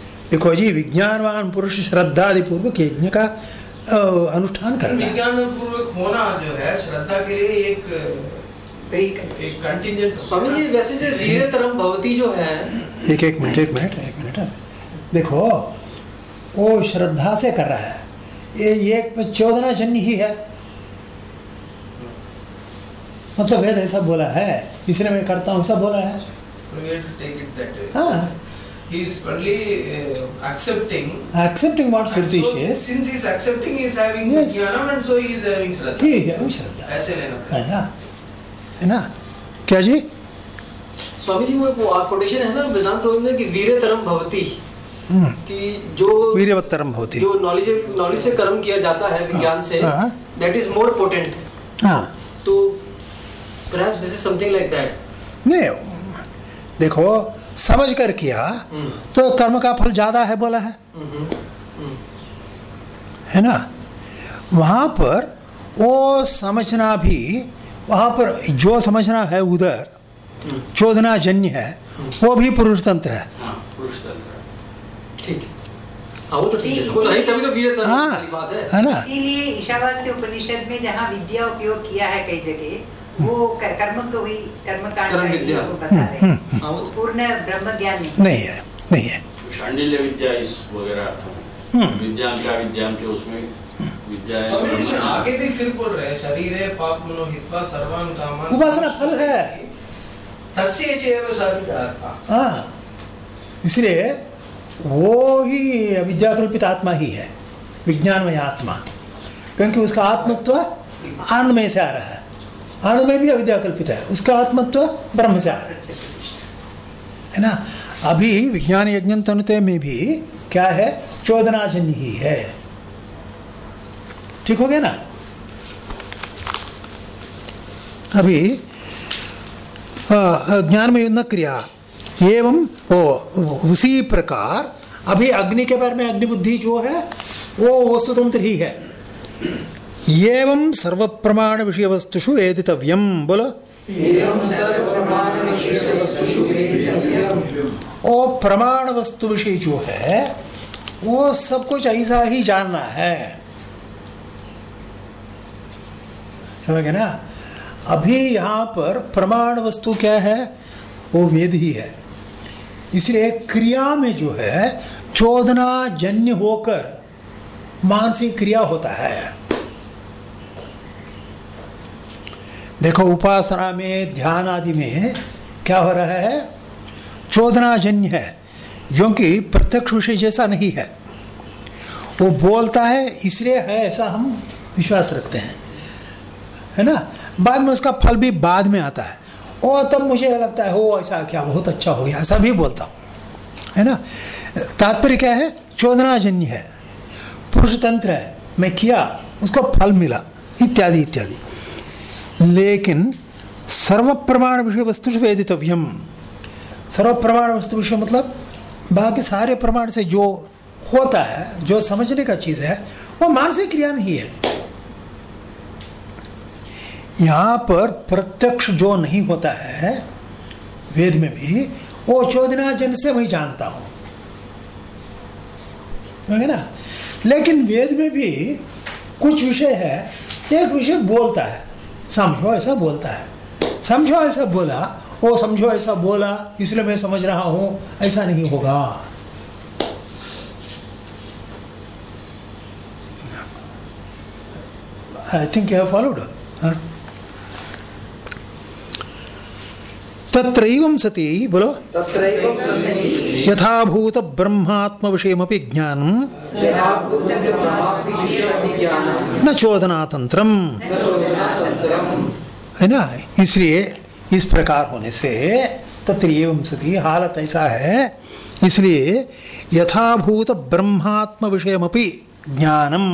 देखो जी विज्ञानवान पुरुष श्रद्धादि पूर्वक यज्ञ का अनुष्ठान करता है। विज्ञान पूर्वक होना जो है श्रद्धा के लिए एक स्वामी जी वैसे भवती जो है एक एक मिनट एक मिनट एक मिनट। देखो वो श्रद्धा से कर रहा है। ये ये चौदना जन्य ही है। मतलब वेद ऐसा बोला है इसलिए मैं करता हूँ ऐसा बोला है. हाँ। He is only uh, accepting. What and Shruti so, says. since he is accepting, he is having Yes. jnanam and so he is having shraddha. है वो श्रद्धा है ऐसे लेना है ना है ना क्या जी? स्वामी जी वो कोटेशन है ना वेदांत में कि वीरेतरम भवती। हम्म, कि जो वीर्यवत्तरम होती जो नॉलेज नॉलेज से कर्म किया जाता है विज्ञान से हाँ। दैट इज़ मोर पोटेंट हाँ। तो perhaps this is something like that नहीं देखो समझ कर किया तो कर्म का फल ज़्यादा है बोला है। है ना? वहाँ पर वो समझना भी वहाँ पर जो समझना है उधर चोदना जन्य है वो भी पुरुष तंत्र है। हाँ पुरुष तंत्र ठीक। है वो तो है। तो हाँ है। है ना? इसीलिए ईशावास्य उपनिषद में जहाँ विद्या उपयोग किया है कई जगह वो कर्म को ही कर्म कर्म विद्या। वो बता रहे हैं। हाँ वो तो पूर्ण ब्रह्म ज्ञान नहीं है नहीं है। शांडिल्य विद्या इस वगैरह अर्थ हम्म। क्या के उसमें विद्या स्वामी इसमें ब्रह्म- आगे भी फिर बोल रहे हैं शरीर है पाप मनो हित्वा सर्वान कामान उपासना फल है। तस्य चैव हाँ इसलिए वो ही विद्याकल्पित आत्मा ही है विज्ञानमय आत्मा। क्योंकि उसका आत्मत्व आनंदमय से आ रहा है। आनंदमय भी अविद्या कल्पित है। उसका आत्मत्व ब्रह्म से आ रहा है। है ना? अभी विज्ञान यज्ञ तनुते में भी क्या है? चोदनाजन्य ही है। ठीक हो गया ना? अभी ज्ञान में न क्रिया। एवं ओ उसी प्रकार अभी अग्नि के बारे में अग्नि बुद्धि जो है, वो वस्तुतंत्र ही है। एवं सर्व प्रमाण विषय वस्तुषु एदितव्यम बोलो। ओ प्रमाण वस्तु विषय जो है, वो सब कुछ ऐसा ही जानना है। समझ गए ना? अभी यहाँ पर प्रमाण वस्तु क्या है? वो वेद ही है। इसलिए क्रिया में जो है चोदना जन्य होकर मानसिक क्रिया होता है। देखो उपासना में, ध्यान आदि में क्या हो रहा है? चोदना जन्य है, क्योंकि प्रत्यक्ष विषय जैसा नहीं है। वो बोलता है, इसलिए है ऐसा हम विश्वास रखते हैं। है ना? बाद में उसका फल भी बाद में आता है। और तब मुझे लगता है, हो, ऐसा क्या, बहुत अच्छा हो गया, ऐसा भी बोलता हूँ। है ना? तात्पर्य क्या है? चोदनाजन्य है। पुरुष तंत्र है, मैं किया, उसको फल मिला, इत्यादि इत्यादि। लेकिन सर्व प्रमाण विषय वस्तु वेदितव्यम। सर्व प्रमाण वस्तु विषय मतलब बाकी सारे प्रमाण से जो होता है, जो समझने का चीज़ है, वो मानसिक क्रिया नहीं है। यहाँ पर प्रत्यक्ष जो नहीं होता है, वेद में भी, वो चौदना जन से वही जानता हूँ। है ना? लेकिन वेद में भी कुछ विषय है, एक विषय बोलता है। समझो, ऐसा बोलता है। समझो, ऐसा बोला वो समझो, ऐसा बोला, इसलिए मैं समझ रहा हूँ, ऐसा नहीं होगा। I think you have followed तत्रैवं सति बोलो। यथाभूत ब्रह्मात्म विषयमपि ज्ञानं न चोदनातंत्रम न है ना? इसलिए इस प्रकार होने से तत्र एवं सती हालत ऐसा है। इसलिए यथाभूत ब्रह्मात्म विषयमपि ज्ञानम।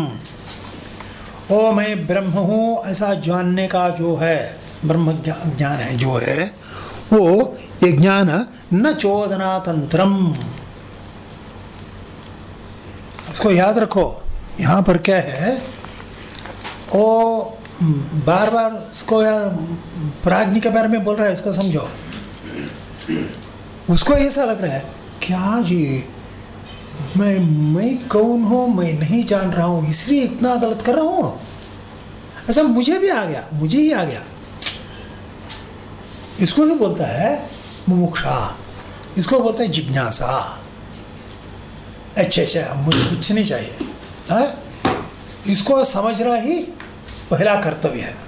ओ मैं ब्रह्म हूँ ऐसा जानने का जो है ब्रह्म ज्ञान है जो है वो ये ज्ञान न चोदना तंत्रम। इसको याद रखो, यहाँ पर क्या है, ओ बार बार उसको या प्राज्ञ के बारे में बोल रहा है इसको समझो। उसको ऐसा लग रहा है, क्या जी, मैं मैं कौन हूँ, मैं नहीं जान रहा हूँ, इसलिए इतना गलत कर रहा हूँ? अच्छा मुझे भी आ गया, मुझे ही आ गया। इसको नहीं बोलता है मुमुक्षा, इसको बोलते हैं जिज्ञासा। अच्छा अच्छा मुझे कुछ नहीं चाहिए। है? इसको समझना ही पहला कर्तव्य है।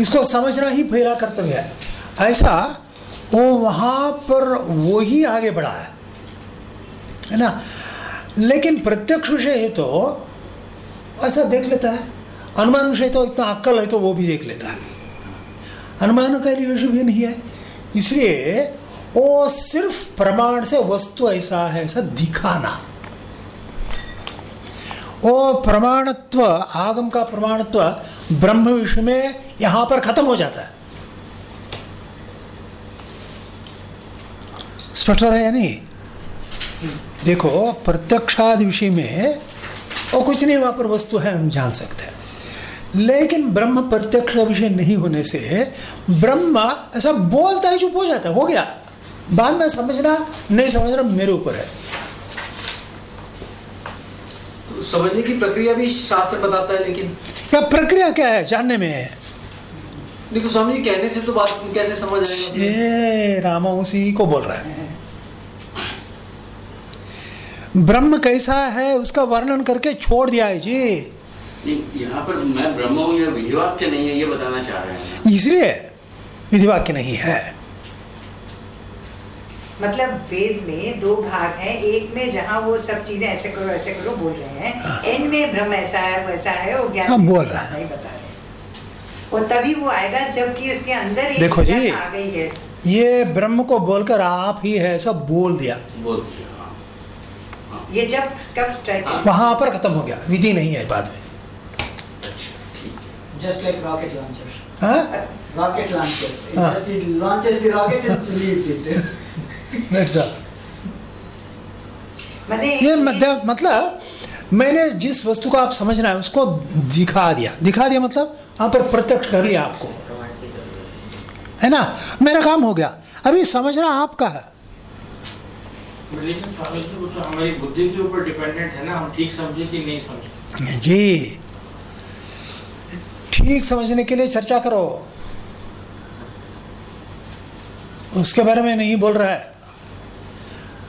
इसको समझना ही पहला कर्तव्य है। ऐसा वो वहाँ पर वो ही आगे बढ़ा है। है ना? लेकिन प्रत्यक्ष विषय है तो ऐसा देख लेता है। अनुमान विषय तो इतना अक्कल है तो वो भी देख लेता है। अनुमान का विषय भी नहीं है। इसलिए वो सिर्फ़ प्रमाण से वस्तु ऐसा है, ऐसा दिखाना। वो प्रमाणत्व, आगम का प्रमाणत्व ब्रह्म विषय में यहाँ पर खत्म हो जाता है। स्पष्ट हो है या नहीं? देखो, प्रत्यक्षादि विषय में वो कुछ नहीं वहाँ पर वस्तु है हम जान सकते हैं। लेकिन ब्रह्म प्रत्यक्ष का विषय नहीं होने से ब्रह्म ऐसा बोलता है चुप हो जाता है हो गया। बाद में समझना नहीं समझना मेरे ऊपर है। तो समझने की प्रक्रिया भी शास्त्र बताता है लेकिन क्या प्रक्रिया क्या है जानने में है। नहीं तो स्वामी कहने से तो बात कैसे समझ आएगा? ये रामा उसी को बोल रहा है। ब्रह्म कैसा है उसका वर्णन करके छोड़ दिया है जी यहाँ पर मैं ब्रह्म हूँ यह विधिवाक्य नहीं है ये बताना चाह रहे हैं इसलिए विधिवाक्य नहीं है मतलब वेद में दो भाग हैं एक में जहाँ वो सब चीज़ें ऐसे करो ऐसे करो बोल रहे हैं एंड में ब्रह्म ऐसा है वैसा है वो ज्ञान हाँ, बोल रहा है। नहीं बता रहे और तभी वो आएगा जबकि उसके अंदर एक देखो जी। आ गई है ये ब्रह्म को बोलकर आप ही है सब बोल दिया बोल दिया, हाँ। ये जब कब स्ट्राइक हाँ। वहाँ पर खत्म हो गया विधि नहीं है बाद में अच्छा ठीक है Just like rocket launcher. हाँ Rocket launcher. It just it launches the rocket and leaves it. That's all. मतलब ये मध्य मतलब मैंने जिस वस्तु को आप समझना है उसको दिखा दिया दिखा दिया मतलब वहाँ पर प्रत्यक्ष कर लिया आपको है ना मेरा काम हो गया अभी समझना आपका है तो जी। ठीक समझने के लिए चर्चा करो। उसके बारे में नहीं बोल रहा है।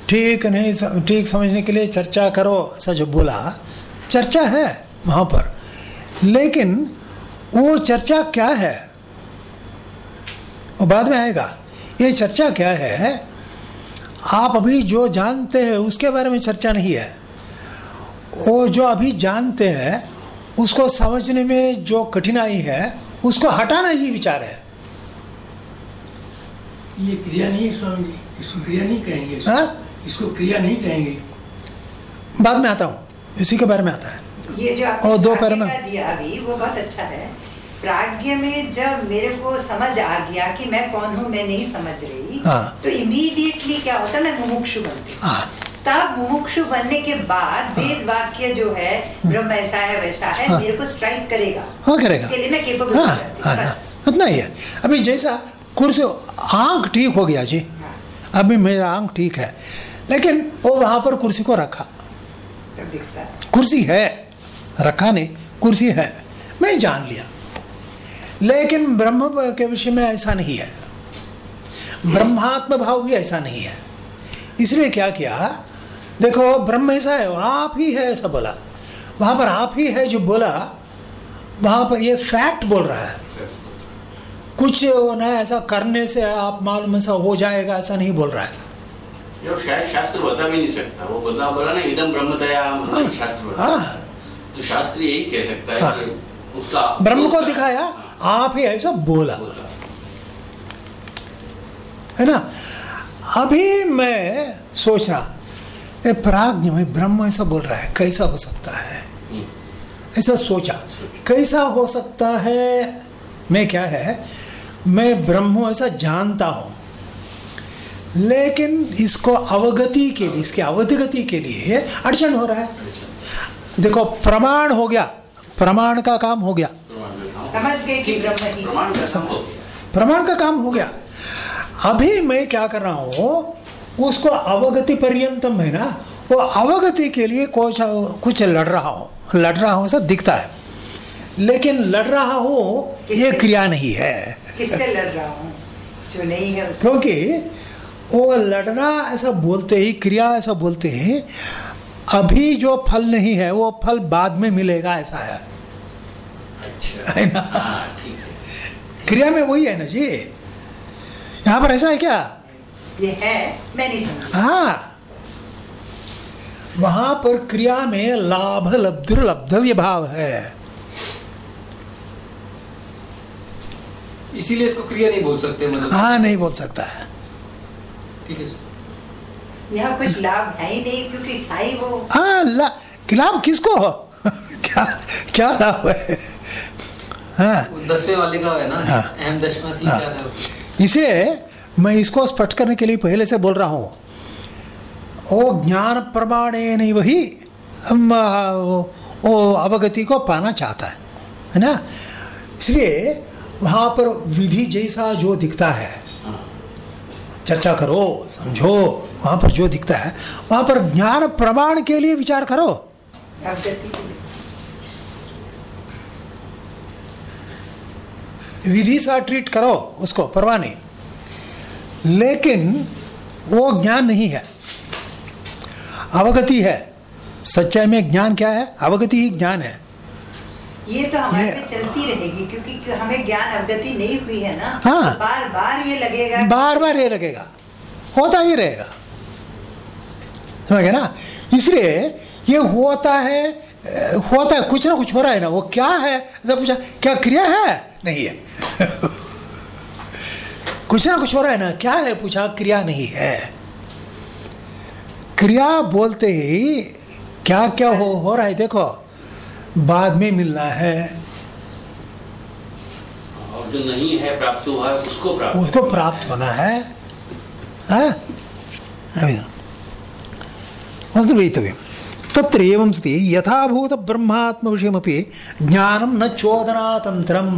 ठीक नहीं ठीक समझने के लिए चर्चा करो, ऐसा जो बोला, चर्चा है वहाँ पर। लेकिन वो चर्चा क्या है? वो बाद में आएगा। ये चर्चा क्या है? आप अभी जो जानते हैं उसके बारे में चर्चा नहीं है। वो जो अभी जानते हैं उसको समझने में जो कठिनाई है उसको हटाना ही विचार है। ये क्रिया नहीं है स्वामी जी इसको क्रिया नहीं कहेंगे। इसको, हाँ? इसको क्रिया नहीं कहेंगे। बाद में आता हूँ। इसी के बारे में आता है। ये जो आपने दो पैर में- दिया अभी वो बहुत अच्छा है। प्राज्ञ में जब मेरे को समझ आ गया कि मैं कौन हूँ मैं नहीं समझ रही हाँ। तो इमीडिएटली क्या होता है मैं मुमुक्षु बनती हाँ। तब मुमुक्षु बनने के बाद वेद वाक्य जो है ब्रह्म ऐसा है वैसा है हाँ। मेरे को स्ट्राइक करेगा। हाँ करेगा। उसके लिए मैं केपेबल हाँ हाँ हूँ हाँ उतना ही है। अभी जैसा कुर्सी आँख ठीक हो गया जी। अभी मेरा आँख ठीक है। लेकिन वो वहाँ पर कुर्सी को रखा। है। कुर्सी है। रखा नहीं कुर्सी है। मैं जान लिया। लेकिन ब्रह्म के विषय में ऐसा नहीं है। ब्रह्मात्म भाव भी ऐसा नहीं है। इसलिए क्या किया? देखो ब्रह्म ऐसा है आप ही है ऐसा बोला। वहाँ पर आप ही है जो बोला वहाँ पर ये फैक्ट बोल रहा है। कुछ ना ऐसा करने से आप मालूम ऐसा हो जाएगा ऐसा नहीं बोल रहा है। शास्त्र बता भी नहीं सकता। वो बता बोला ना इदम ब्रह्मतया हाँ। शास्त्र बता हाँ। तो शास्त्र यही कह सकता है हाँ। कि उसका ब्रह्म को दिखाया आप ही ऐसा बोला। है ना अभी मैं सोच रहा ये प्राज्ञ में ब्रह्म ऐसा बोल रहा है, कैसा हो सकता है ऐसा सोचा, कैसा हो सकता है मैं क्या है, मैं ब्रह्म ऐसा जानता हूँ, लेकिन इसको अवगति के लिए, इसकी अवधगति के लिए अड़चन हो रहा है देखो, प्रमाण हो गया, प्रमाण का काम हो गया। समझ गए कि ब्रह्म ही प्रमाण का काम हो गया। प्रमाण का काम हो गया। अभी मैं क्या कर रहा हूँ उसको अवगति पर्यंतम है ना वो अवगति के लिए कुछ कुछ लड़ रहा हूँ। लड़ रहा हूँ ऐसा दिखता है। लेकिन लड़ रहा हूँ ये क्रिया नहीं है। किससे लड़ रहा हूँ? जो नहीं है क्योंकि वो लड़ना ऐसा बोलते ही क्रिया ऐसा बोलते ही अभी जो फल नहीं है वो फल बाद में मिलेगा ऐसा है। अच्छा। है ना? हाँ ठीक है। क्रिया में वही है ना जी। यहाँ पर ऐसा है क्या? ये है मैं नहीं समझी। हाँ। वहाँ पर क्रिया में लाभ लब्धुर लब्धव्य भाव है। इसीलिए इसको क्रिया नहीं बोल सकते मतलब। हाँ नहीं बोल सकता है। ठीक है। यहाँ कुछ लाभ है ही नहीं क्योंकि था ही वो। हाँ ला, लाभ किसको हो? क्या क्या लाभ है? हाँ। वो दसवें वाले का है ना? हाँ। अहम दशमा सी हाँ। इसे मैं इसको स्पष्ट करने के लिए पहले से बोल रहा हूँ। ओ ज्ञान प्रमाणे नहीं वही हम, वो अवगति को पाना चाहता है है ना? इसलिए वहाँ पर विधि जैसा जो दिखता है चर्चा करो समझो वहाँ पर जो दिखता है वहाँ पर ज्ञान प्रमाण के लिए विचार करो अवगति के लिए। विधि सा ट्रीट करो उसको परवाह नहीं। लेकिन वो ज्ञान नहीं है। अवगति है। सच्चाई में ज्ञान क्या है? अवगति ही ज्ञान है। ये तो हमारे ये- चलती रहेगी क्योंकि हमें ज्ञान अवगति नहीं हुई है ना हाँ। तो बार बार ये लगेगा बार बार ये लगेगा। होता ही रहेगा। समझ गए ना? इसलिए ये होता है होता है कुछ ना कुछ हो रहा है ना। वो क्या है? ऐसा पूछा क्या क्रिया है? नहीं है। कुछ ना कुछ हो रहा है ना। क्या है? पूछा क्रिया नहीं है। क्रिया बोलते ही क्या क्या हो हो रहा है देखो। बाद में मिलना है। और जो नहीं है प्राप्त हुआ है उसको प्राप्त उसको प्राप्त होना है। हाँ? अभी वास्तविकव्यं तत्र एवं स्थिति, यथाभूत ब्रह्मात्म विषयमपि ज्ञानम न चोदनातंत्रम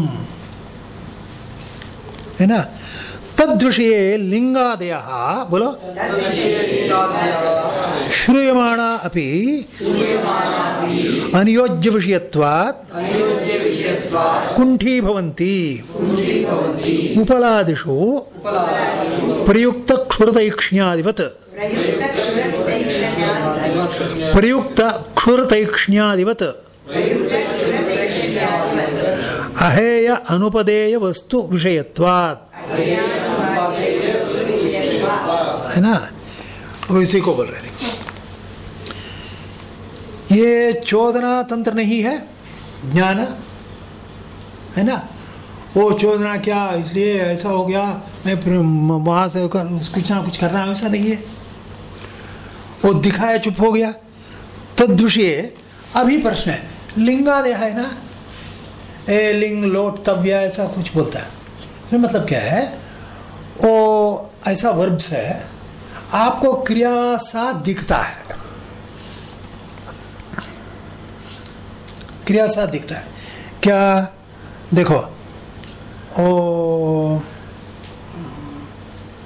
है ना? तद्विषये लिंगादय बोलो? श्रूयमाणा अपि अनियोज्य विषयत्वात् कुण्ठीभवन्ति। उपलादिषु प्रयुक्त प्रयुक्त क्षुरतैक्ष्ण्यादिवत् अहेय अनुपदेय वस्तु विषयत्वात्। है ना? अब इसी को बोल रहे हैं। ये चोदना तंत्र नहीं है, ज्ञान। है ना? वो चोदना क्या, इसलिए ऐसा हो गया, मैं वहाँ से कुछ ना कुछ करना ऐसा नहीं है। वो दिखाया चुप हो गया। तद्विषय अभी प्रश्न है। लिंगादय है ना? ए, लिंग, लोट, तव्य, ऐसा कुछ बोलता है। इसमें मतलब क्या है? वो ऐसा वर्ब्स है, आपको क्रिया सा दिखता है। क्रिया सा दिखता है। क्या? देखो, ओ,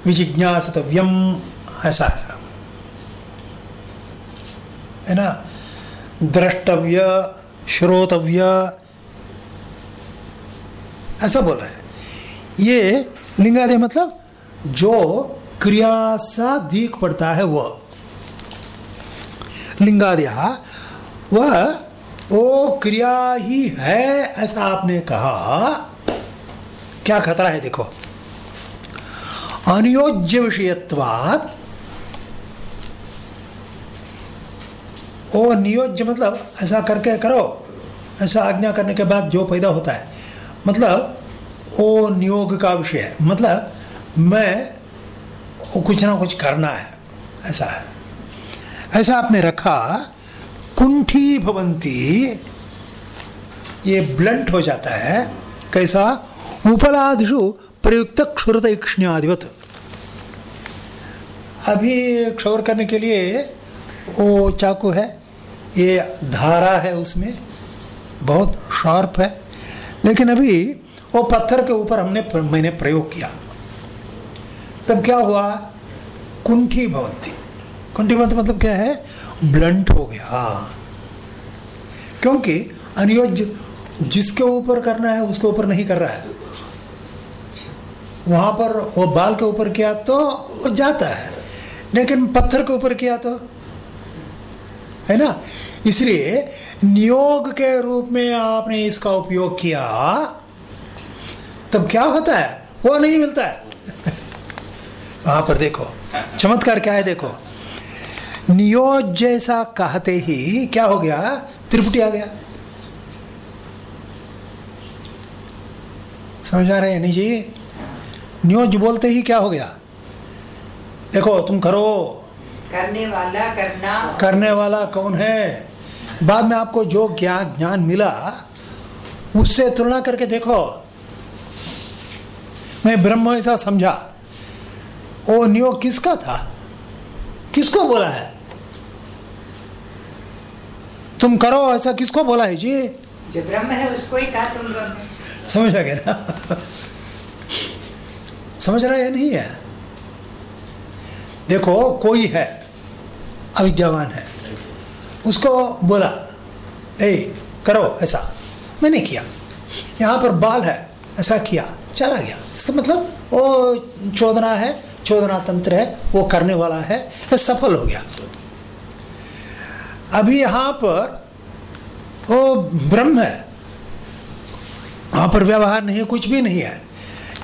विजिज्ञासितव्यम, ऐसा है। है ना? द्रष्टव्य, श्रोतव्य। ऐसा बोल रहे हैं। ये लिंगादि मतलब जो क्रिया सा दीख पड़ता है वह लिंगादिया वह वो क्रिया ही है ऐसा आपने कहा। क्या खतरा है देखो। अनियोज्य विषयत्वात् ओ नियोज्य मतलब ऐसा करके करो, ऐसा आज्ञा करने के बाद जो पैदा होता है। मतलब वो नियोग का विषय है। मतलब मैं वो कुछ ना कुछ करना है। ऐसा है। ऐसा आपने रखा, कुंठी भवंती, ये ब्लंट हो जाता है। कैसा? उपलादिशु प्रयुक्त क्षुरत इक्ष्ण्यादिवत अभी क्षौर करने के लिए वो चाकू है। ये धारा है उसमें, बहुत शार्प है। लेकिन अभी वो पत्थर के ऊपर हमने मैंने प्रयोग किया। तब क्या हुआ? कुंठी भवंती। कुंठी भवंती मतलब क्या है? ब्लंट हो गया। क्योंकि अनियोज्य जिसके ऊपर करना है, उसके ऊपर नहीं कर रहा है। वहाँ पर वो बाल के ऊपर किया तो वो जाता है। लेकिन पत्थर के ऊपर किया तो है ना? इसलिए नियोग के रूप में आपने इसका उपयोग किया, तब क्या होता है? वो नहीं मिलता है। वहाँ पर देखो, चमत्कार क्या है देखो। नियोज जैसा कहते ही क्या हो गया? त्रिपुटी आ गया। समझ आ रहे हैं नहीं जी? नियोज बोलते ही क्या हो गया? देखो, तुम करो। करने वाला करना। करने वाला कौन है? बाद में आपको जो ज्ञान ज्ञान मिला उससे तुलना करके देखो। मैं ब्रह्म ऐसा समझा। वो नियोग किसका था? किसको बोला है? तुम करो ऐसा किसको बोला है? जी। जो ब्रह्म है उसको ही कहा तुम ब्रह्म समझ आ गया ना? समझ रहा है नहीं है? देखो कोई है। अविद्यावान है। उसको बोला, ए, करो ऐसा। मैंने किया। यहाँ पर बाल है, ऐसा किया, चला गया। इसका मतलब वो चोदना है, चोदना तंत्र है, वो करने वाला है। ये सफल हो गया। अभी यहाँ पर वो ब्रह्म है। वहाँ पर व्यवहार नहीं, कुछ भी नहीं है।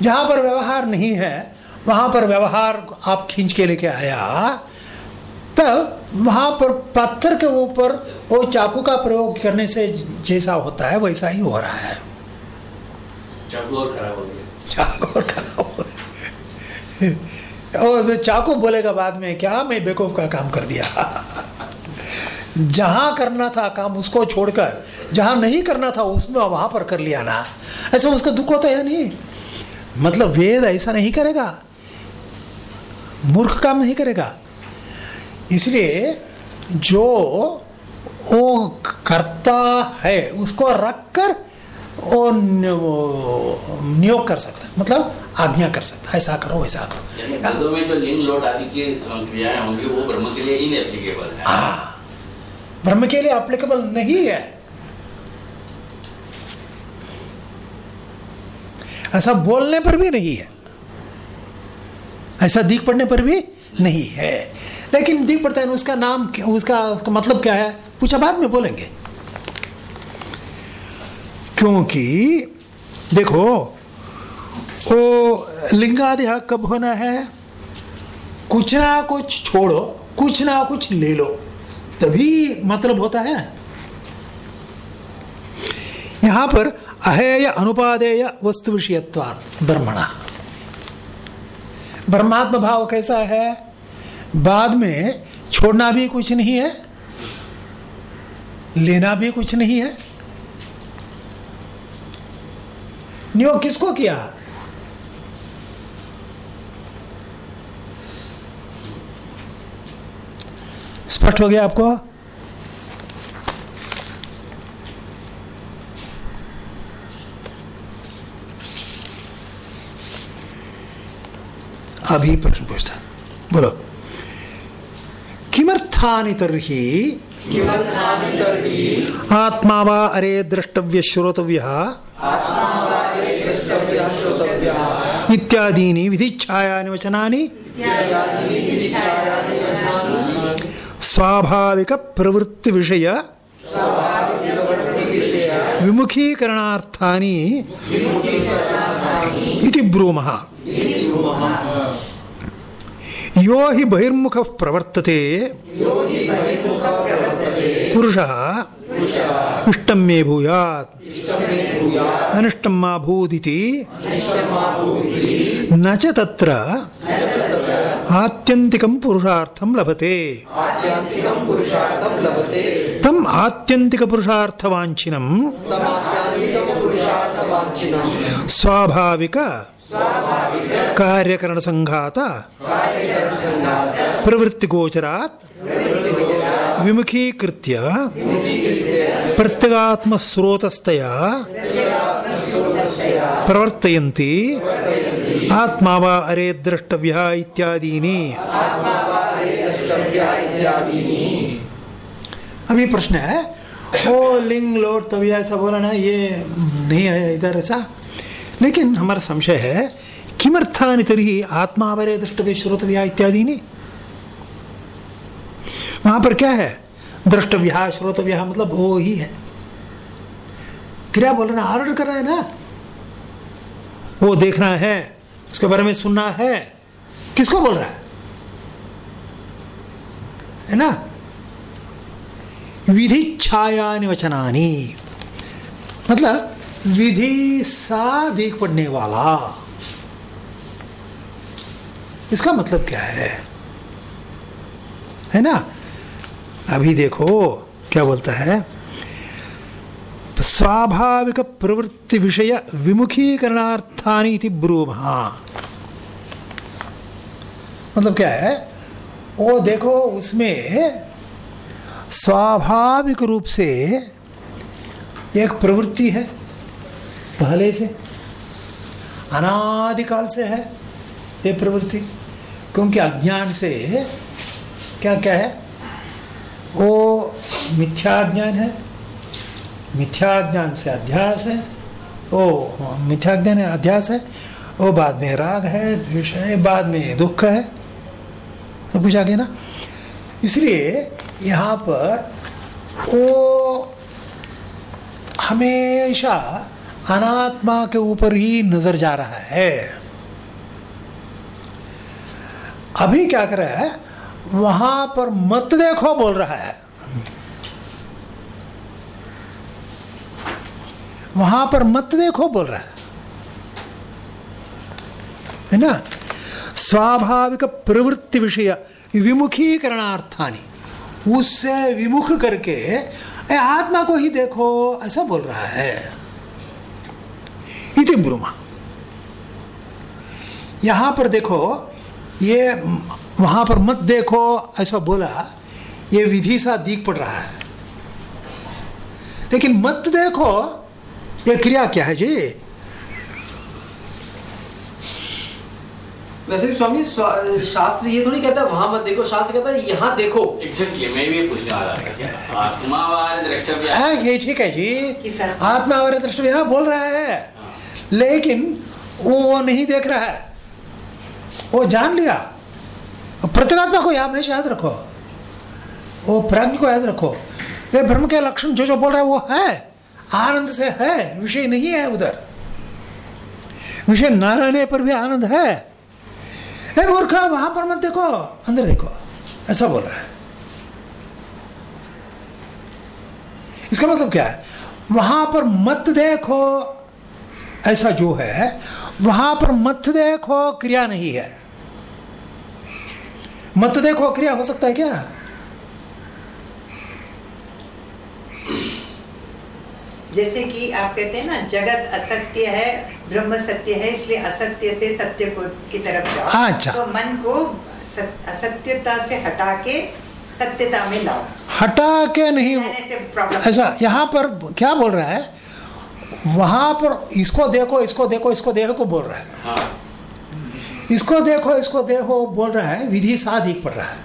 जहाँ पर व्यवहार नहीं है, वहाँ पर व्यवहार आप खींच के लेके आया तब वहाँ पर पत्थर के ऊपर वो चाकू का प्रयोग करने से जैसा होता है वैसा ही हो रहा है। चाकू और खराब हो गया। चाकू और खराब हो गया। और चाकू बोलेगा बाद में क्या मैं बेवकूफ़ का काम कर दिया? जहाँ करना था काम उसको छोड़कर जहाँ नहीं करना था उसमें वहाँ पर कर लिया ना। ऐसा उसको दुख होता है नहीं? मतलब वेद ऐसा नहीं करेगा। मूर्ख काम नहीं करेगा। इसलिए जो वो करता है उसको रख कर वो नियोग कर सकता है। मतलब आज्ञा कर सकता है ऐसा करो वैसा करो। वेदों में जो लिंग लोट आदि की क्रियाएँ होंगी वो ब्रह्म के लिए इनएप्लीकेबल है। हाँ। ब्रह्म के लिए अप्लीकेबल नहीं है। ऐसा बोलने पर भी नहीं है। ऐसा दीख पड़ने पर भी नहीं है। लेकिन दीख पड़ता है उसका नाम उसका उसका मतलब क्या है? पूछा, बाद में बोलेंगे। क्योंकि, देखो, वो लिंगादि कब होना है? कुछ ना कुछ छोड़ो, कुछ ना कुछ ले लो, तभी मतलब होता है। यहाँ पर अहेय अनुपादेय वस्तु विषयत्वात् ब्रह्मणा। ब्रह्मात्म भाव कैसा है? बाद में छोड़ना भी कुछ नहीं है, लेना भी कुछ नहीं है। नियोग किसको किया? स्पष्ट हो गया आपको? अभी प्रश्न पूछता बोलो। किमर्थानि तर्हि? आत्मा वा अरे द्रष्टव्य श्रोतव्य। इत्यादीनि विधिच्छायानि वचनानि। स्वाभाविक प्रवृत्ति विषय विमुखीकरणार्थानि। इति ब्रूमः। यो हि बहिर्मुखः प्रवर्तते पुरुषः इष्टं मे भूयात्। अनिष्टं मा भूदिति। न च तत्र आत्यन्तिकं पुरुषार्थं लभते। तम् आत्यन्तिकपुरुषार्थवाञ्छिनं स्वाभाविक कार्यकरणसङ्घात प्रवृत्तिगोचरात्, विमुखीकृत्य प्रत्यगात्मस्रोतस्तया प्रवर्तयन्ति, आत्मा अरे द्रष्टव्यः द्रष्टव्यः अभी प्रश्न है। ओ लिंग लोट तभी ऐसा बोला ना, ये नहीं है इधर ऐसा। लेकिन हमारा संशय है, किमर्थानि तर्हि आत्मावरे द्रष्टव्य श्रोतव्या इत्यादि वहाँ पर क्या है? द्रष्टव्य श्रोतव्य मतलब वो ही है। क्रिया बोल रहा आर्डर कर रहा है ना? वो देखना है, उसके बारे में सुनना है। किसको बोल रहा है? है ना? विधि छाया वचनानी। मतलब विधि सा देख पड़ने वाला। इसका मतलब क्या है? है ना? अभी देखो, क्या बोलता है? स्वाभाविक प्रवृत्ति विषय विमुखीकरणार्थानी इति ब्रूमः मतलब क्या है? वो देखो, उसमें स्वाभाविक रूप से एक प्रवृत्ति है। पहले से। अनादिकाल से है ये प्रवृत्ति। क्योंकि अज्ञान से क्या क्या है? वो मिथ्या ज्ञान है, मिथ्या ज्ञान से अध्यास है, ओ मिथ्या ज्ञान है अध्यास है वो बाद में राग है, द्वेष है, बाद में दुख है। सब कुछ आ गया ना? इसलिए यहाँ पर वो हमेशा अनात्मा के ऊपर ही नज़र जा रहा है। अभी क्या कर रहा है? वहाँ पर मत देखो बोल रहा है। वहाँ पर मत देखो बोल रहा है। है ना? स्वाभाविक प्रवृत्ति विषय विमुखीकरणार्थानी। उससे विमुख करके आत्मा को ही देखो, ऐसा बोल रहा है। इति ब्रुमा। यहाँ पर देखो ये वहाँ पर मत देखो ऐसा बोला ये विधि सा दीख पड़ रहा है। लेकिन मत देखो ये क्रिया क्या है जी? वैसे भी स्वामी शास्त्र ये थोड़ी कहता है वहाँ मत देखो शास्त्र कहता है यहाँ देखो। एग्जैक्टली मैं भी पूछने वाला था आत्मा द्रष्टव्य। हाँ ये ठीक है जी। आत्मा और दृष्टि यहाँ बोल रहा है। लेकिन वो वो नहीं देख रहा है। वो जान लिया। प्रत्येगात्मा को यहाँ हमेशा याद रखो। वो प्राज्ञ को याद रखो। ये ब्रह्म के लक्षण जो जो बोल रहा है, वो है। आनंद से है। विषय नहीं है उधर। विषय न रहने पर भी आनंद है मूर्खा, वहाँ पर मत देखो। अंदर देखो। ऐसा बोल रहा है। इसका मतलब क्या है? वहाँ पर मत देखो। ऐसा जो है वहाँ पर मत देखो क्रिया नहीं है। मत देखो क्रिया हो सकता है क्या? जैसे कि आप कहते हैं ना जगत असत्य है ब्रह्म सत्य है इसलिए असत्य से सत्य को की तरफ़ जाओ। अच्छा। तो मन को असत्यता से हटा के सत्यता में लाओ। हटा के नहीं ऐसा यहाँ पर क्या बोल रहा है? वहाँ पर इसको देखो इसको देखो इसको देखो को बोल रहा है। हाँ। इसको देखो इसको देखो बोल रहा है विधि साधिक पढ़ रहा है।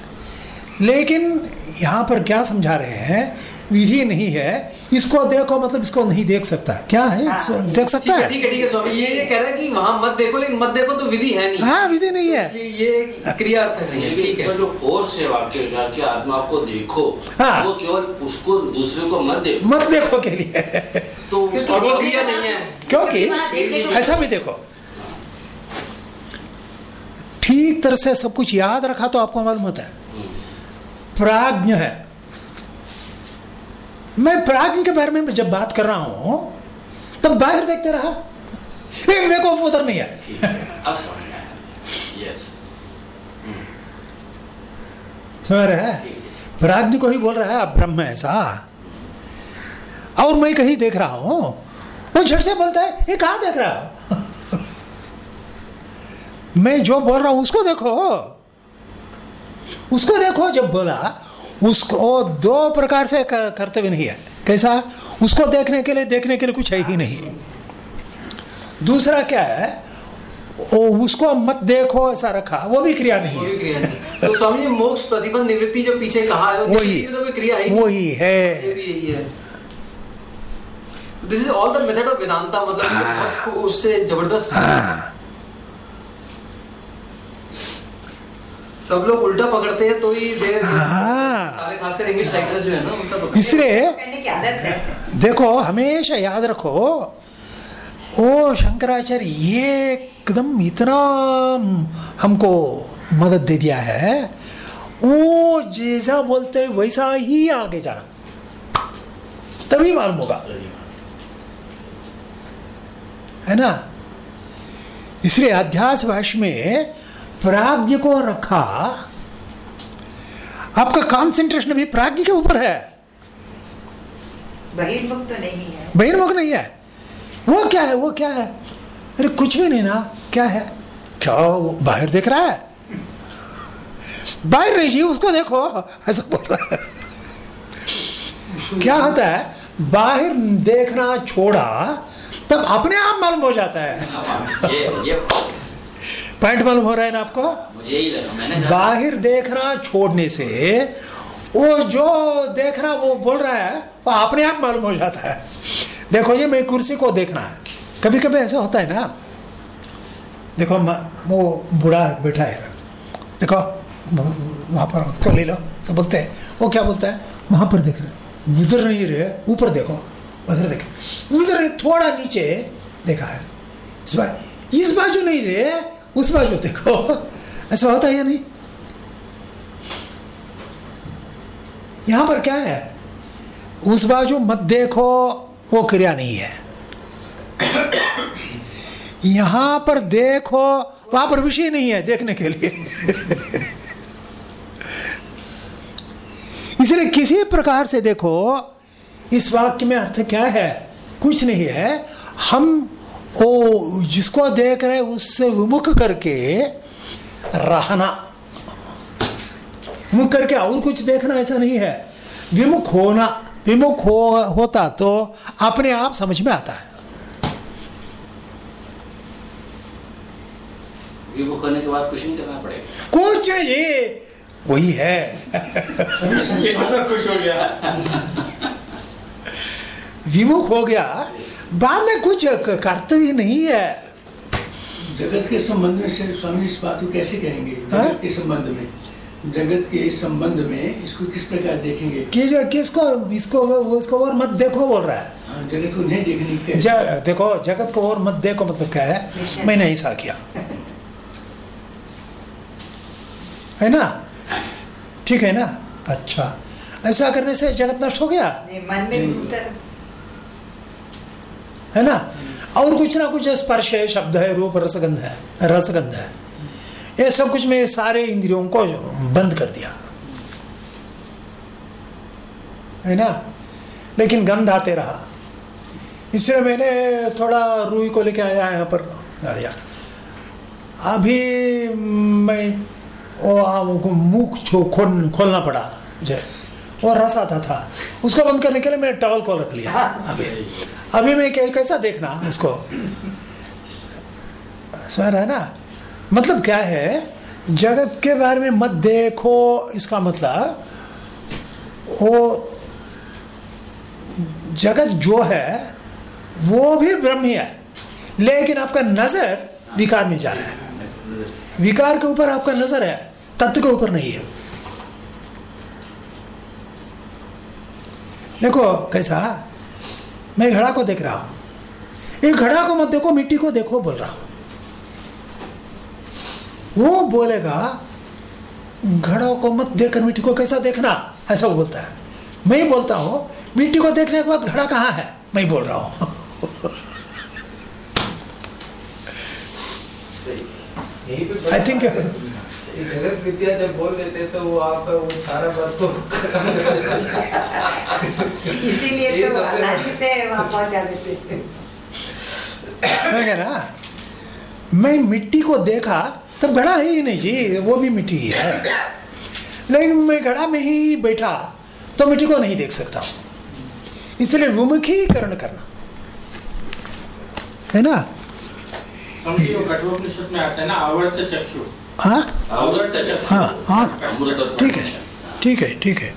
लेकिन यहाँ पर क्या समझा रहे हैं विधि नहीं है इसको देखो मतलब इसको नहीं देख सकता। क्या है? हाँ। इसको देख सकता है? है ठीक है ठीक है स्वामी। ये ये कह रहा है कि वहाँ मत देखो लेकिन मत देखो तो विधि है नहीं। हाँ विधि नहीं है। इसलिए ये क्रिया है ठीक है। जो फोर्स है वाक्य का कि आत्मा को देखो हाँ। वो केवल उसको दूसरे को मत देखो। मत देखो के लिए। तो वो क्रिया नहीं है। क्योंकि ऐसा भी देखो। ठीक तरह से सब कुछ याद रखा तो आपको मालूम होता है। प्राज्ञ है। मैं प्राज्ञ के बारे में जब बात कर रहा हूँ तब बाहर देखते रहा। एक देखो उधर नहीं है। है, अब समझ रहे हैं? प्राज्ञ को ही बोल रहा है अब ब्रह्म ऐसा। और मैं कहीं देख रहा हूँ वो झट से बोलता है ये कहाँ देख रहा हो? मैं जो बोल रहा हूँ उसको देखो। उसको देखो जब बोला उसको दो प्रकार से कर्तव्य नहीं है। कैसा? उसको देखने के लिए देखने के लिए कुछ है ही नहीं। दूसरा क्या है? ओ, उसको मत देखो ऐसा रखा। वो भी क्रिया नहीं है। क्रिया नहीं तो स्वामी जी मोक्ष प्रतिबंध निवृत्ति जो पीछे कहा है वो वही। तो कोई क्रिया ही। वही है। यही है। This is all the method of Vedanta मतलब उससे ज़बरदस्त। सब लोग उल्टा पकड़ते हैं तो ही देर हाँ। सारे खासकर इंग्लिश राइटर्स जो है ना उल्टा पकड़ते इसलिए है। देखो हमेशा याद रखो ओ शंकराचार्य ये एकदम इतना हमको मदद दे दिया है वो जैसा बोलते वैसा ही आगे जाना। तभी मालूम होगा। है ना? इसलिए अध्यास भाष में प्राज्ञ को रखा। आपका कॉन्सेंट्रेशन अभी प्राग्ञ के ऊपर है। बहिर्मुख तो नहीं है। बहिर्मुख नहीं है। वो क्या है? वो क्या है? अरे कुछ भी नहीं ना। क्या है? क्या वो बाहर देख रहा है? बाहर रही उसको देखो। ऐसा बोल रहा है। क्या होता है? बाहर देखना छोड़ा तब अपने आप मालूम हो जाता है। ये ये पॉइंट मालूम हो रहा है ना आपको? मुझे यही लगा मैंने बाहर देखना छोड़ने से वो जो देख रहा वो बोल रहा है वो अपने आप मालूम हो जाता है। देखो ये मैं कुर्सी को देखना है। कभी कभी ऐसा होता है ना देखो वो बूढ़ा बैठा है। देखो वहाँ पर उसको ले लो तो बोलते हैं वो क्या बोलता है? वहाँ पर देख रहे उधर नहीं रहे ऊपर देखो उधर देखो। उधर थोड़ा नीचे देखा है। इस बार इस बाजू नहीं रे उस बाजू देखो, ऐसा होता है या नहीं। यहाँ पर क्या है? उस बाजू मत देखो, वो क्रिया नहीं है। यहाँ पर देखो, वहाँ पर विषय नहीं है देखने के लिए। इसलिए किसी प्रकार से देखो, इस वाक्य में अर्थ क्या है? कुछ नहीं है। हम ओ जिसको देख रहे उससे विमुख करके रहना। विमुख करके और कुछ देखना ऐसा नहीं है। विमुख होना विमुख हो होता तो अपने आप समझ में आता है। विमुख होने के बाद कुछ नहीं करना पड़ेगा। कुछ नहीं वही है। ये खुश हो गया। विमुख हो गया बाद में कुछ कर्तव्य नहीं है। जगत के संबंध में से स्वामी इस बात को कैसे कहेंगे? हाँ? जगत के संबंध में। जगत के इस संबंध में इसको किस प्रकार देखेंगे? कि जो किसको इसको उसको और मत देखो बोल रहा है। हाँ, जगत को नहीं देखने की ज, देखो जगत को और मत देखो मतलब क्या है? मैंने ऐसा किया। है ना? ठीक है ना? अच्छा। ऐसा करने से जगत नष्ट हो गया? नहीं, मन में उतर है ना? और कुछ ना कुछ स्पर्श है, शब्द है, रूप, रसगंध है रसगंध है। ये सब कुछ में सारे इंद्रियों को बंद कर दिया। है ना? लेकिन गंध आते रहा। इसलिए मैंने थोड़ा रूई को लेके आया, यहाँ पर दिया। अभी मैं वो मुँह खोलना पड़ा मुझे। वो रस आता था। उसको बंद करने के लिए मैंने टॉवल को रख लिया। अभी अभी मैं कैसा देखना उसको? रहा है ना? मतलब क्या है? जगत के बारे में मत देखो इसका मतलब वो जगत जो है वो भी ब्रह्म ही है। लेकिन आपका नज़र विकार में जा रहा है। विकार के ऊपर आपका नज़र है तत्व के ऊपर नहीं है। देखो कैसा? मैं घड़ा को देख रहा हूँ। एक घड़ा को मत देखो मिट्टी को देखो बोल रहा हूँ। वो बोलेगा घड़ा को मत देखकर मिट्टी को कैसा देखना? ऐसा वो बोलता है। मैं ही बोलता हूँ मिट्टी को देखने के बाद घड़ा कहाँ है? मैं ही बोल रहा हूँ। आई थिंक ये जगत विद्या जब बोल देते तो वो आपका वो सारा बात तो इसीलिए तो आसानी से वहाँ पहुँचा देते। ना मैं मिट्टी को देखा तब घड़ा है ही नहीं जी वो भी मिट्टी ही है। लेकिन मैं घड़ा में ही बैठा तो मिट्टी को नहीं देख सकता। हूँ इसलिए विमुखीकरण करना। है ना? कठोपनिषद में आता है ना आवर्त चक्षु? हाँ? हाँ हाँ ठीक है ठीक है ठीक है।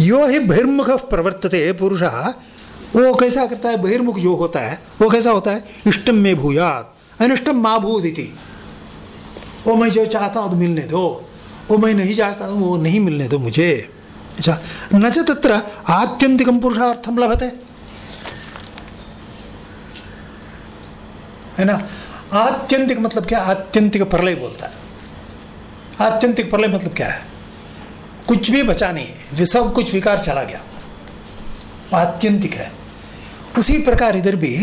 यो ही बहिर्मुख प्रवर्तते पुरुष। वो कैसा करता है? बहिर्मुख जो होता है वो कैसा होता है? इष्टम में भूयात। अनिष्टम माँ भूत इति वो मैं जो चाहता हूँ तो मिलने दो। वो मैं नहीं चाहता हूँ वो नहीं मिलने दो मुझे। अच्छा न च तत्र आत्यंतिकम पुरुषार्थम लभते। है ना? आत्यंतिक मतलब क्या? आत्यंतिक प्रलय बोलता है। आत्यंतिक प्रलय मतलब क्या है? कुछ भी बचा नहीं सब कुछ विकार चला गया। आत्यंतिक है। उसी प्रकार इधर भी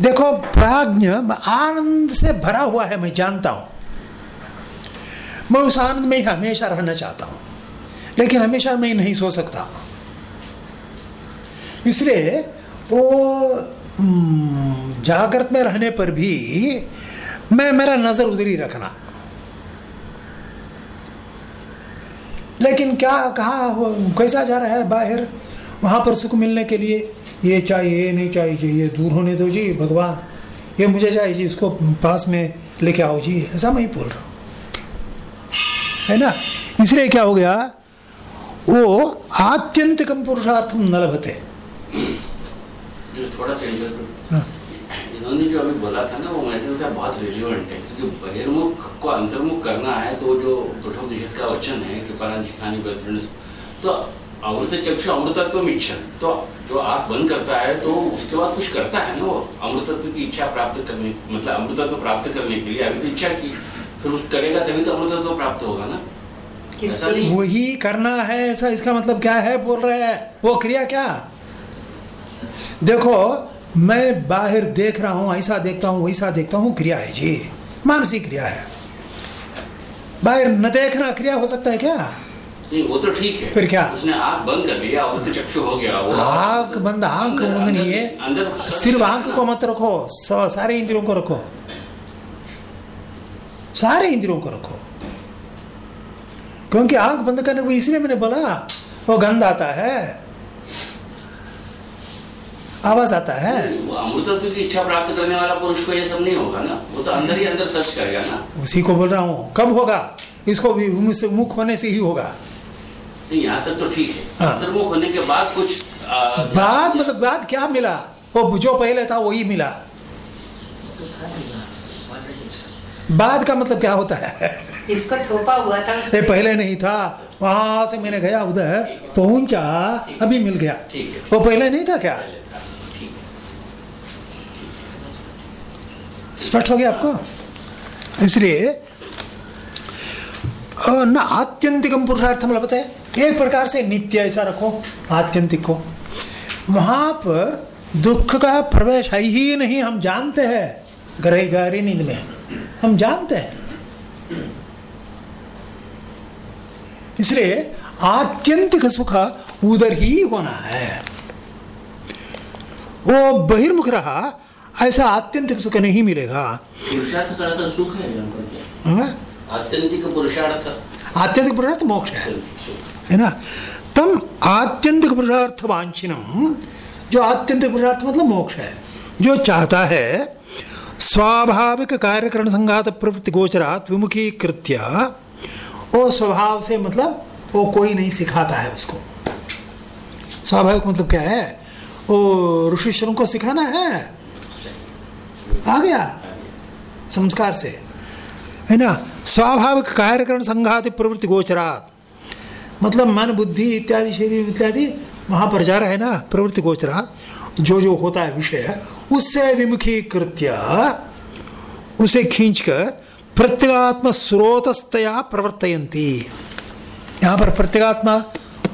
देखो प्राज्ञ आनंद से भरा हुआ है मैं जानता हूँ। मैं उस आनंद में ही हमेशा रहना चाहता हूँ लेकिन हमेशा मैं नहीं सो सकता। इसलिए वो हम्म, जागृत में रहने पर भी मैं मेरा नज़र उधर ही रखना। लेकिन क्या कहा वो कैसा जा रहा है बाहर? वहाँ पर सुख मिलने के लिए ये चाहिए ये नहीं चाहिए जी ये दूर होने दो जी भगवान। ये मुझे चाहिए जी इसको पास में लेके आओ जी ऐसा मैं ही बोल रहा हूँ। है ना? इसलिए क्या हो गया? वो आत्यंतिकम पुरुषार्थम न लभते थोड़ा सा। इन्होंने जो अभी बोला था ना वो मेरे ख्याल से बहुत रिलेवेंट है क्योंकि बहिर्मुख को अंतर्मुख करना है तो जो कठोपनिषद का वचन है कि परांचिखानी बद्रण तो अमृत चक्षु अमृतत्व इच्छन तो जो आँख बंद करता है तो उसके बाद कुछ करता है ना वो? अमृतत्व की इच्छा प्राप्त करने मतलब अमृतत्व प्राप्त करने के लिए अभी तो इच्छा की। फिर उस करेगा तभी तो अमृतत्व प्राप्त होगा ना। वही करना है ऐसा इसका मतलब क्या है बोल रहे हैं? वो क्रिया क्या? देखो मैं बाहर देख रहा हूँ ऐसा देखता हूँ वैसा देखता हूँ क्रिया है जी। मानसिक क्रिया है। बाहर न देखना क्रिया हो सकता है क्या? नहीं वो तो ठीक है। फिर क्या? उसने आँख बंद कर लिया अमृत चक्षु हो गया वो आँख बंद आँख बंद नहीं है। सिर्फ़ आँख को मत रखो सारे इंद्रियों को रखो। सारे इंद्रियों को रखो। क्योंकि आँख बंद करने को इसलिए मैंने बोला वो गंध आता है। आवाज़ आता है। अमृतत्व की इच्छा प्राप्त करने वाला पुरुष को ये सब नहीं होगा ना? वो तो अंदर ही अंदर सर्च करेगा ना? उसी को बोल रहा हूँ। कब होगा? इसको भी से मुख होने से ही होगा। नहीं यहाँ तक तो ठीक है। हाँ। अंतर्मुख होने के बाद कुछ आ, बाद मतलब बाद क्या मिला? वो जो पहले था वही मिला। बाद का मतलब क्या होता है? इसको थोपा हुआ था। ये पहले नहीं था। वहाँ से मैंने गया उधर पहुँचा अभी मिल गया। वो पहले नहीं था क्या ठीक है स्पष्ट हो गया आपको? इसलिए न आत्यंतिकम पुरुषार्थम लभते। है एक प्रकार से नित्य ऐसा रखो, आत्यंतिक को। वहाँ पर दुख का प्रवेश है ही नहीं, हम जानते हैं। गहरी गहरी नींद में। हम जानते हैं। इसलिए आत्यंतिक सुख उधर ही होना है। वो बहिर्मुख रहा ऐसा आत्यंतिक सुख नहीं मिलेगा। पुरुषार्थ का अर्थ सुख है हाँ? आत्यंतिक पुरुषार्थ। आत्यंतिक पुरुषार्थ मोक्ष है। है ना? तम आत्यंतिक पुरुषार्थ वांछिनम जो आत्यंतिक पुरुषार्थ मतलब मोक्ष है। जो चाहता है स्वाभाविक कार्यकरण संघात प्रवृत्ति गोचरात विमुखीकृत्य वो स्वभाव से मतलब वो कोई नहीं सिखाता है उसको। स्वाभाविक मतलब क्या है? वो ऋषिश्वरों को सिखाना है। आ गया। संस्कार से। है ना? स्वाभाविक कार्यकरण संघात प्रवृत्ति गोचरात। मतलब मन बुद्धि इत्यादि शरीर इत्यादि वहाँ पर जा रहा है ना? प्रवृत्ति गोचरात। जो जो होता है विषय उससे विमुखीकृत्य उसे खींचकर प्रत्यगात्म स्रोतस्तया प्रवर्तयंती यहाँ पर प्रत्यगात्मा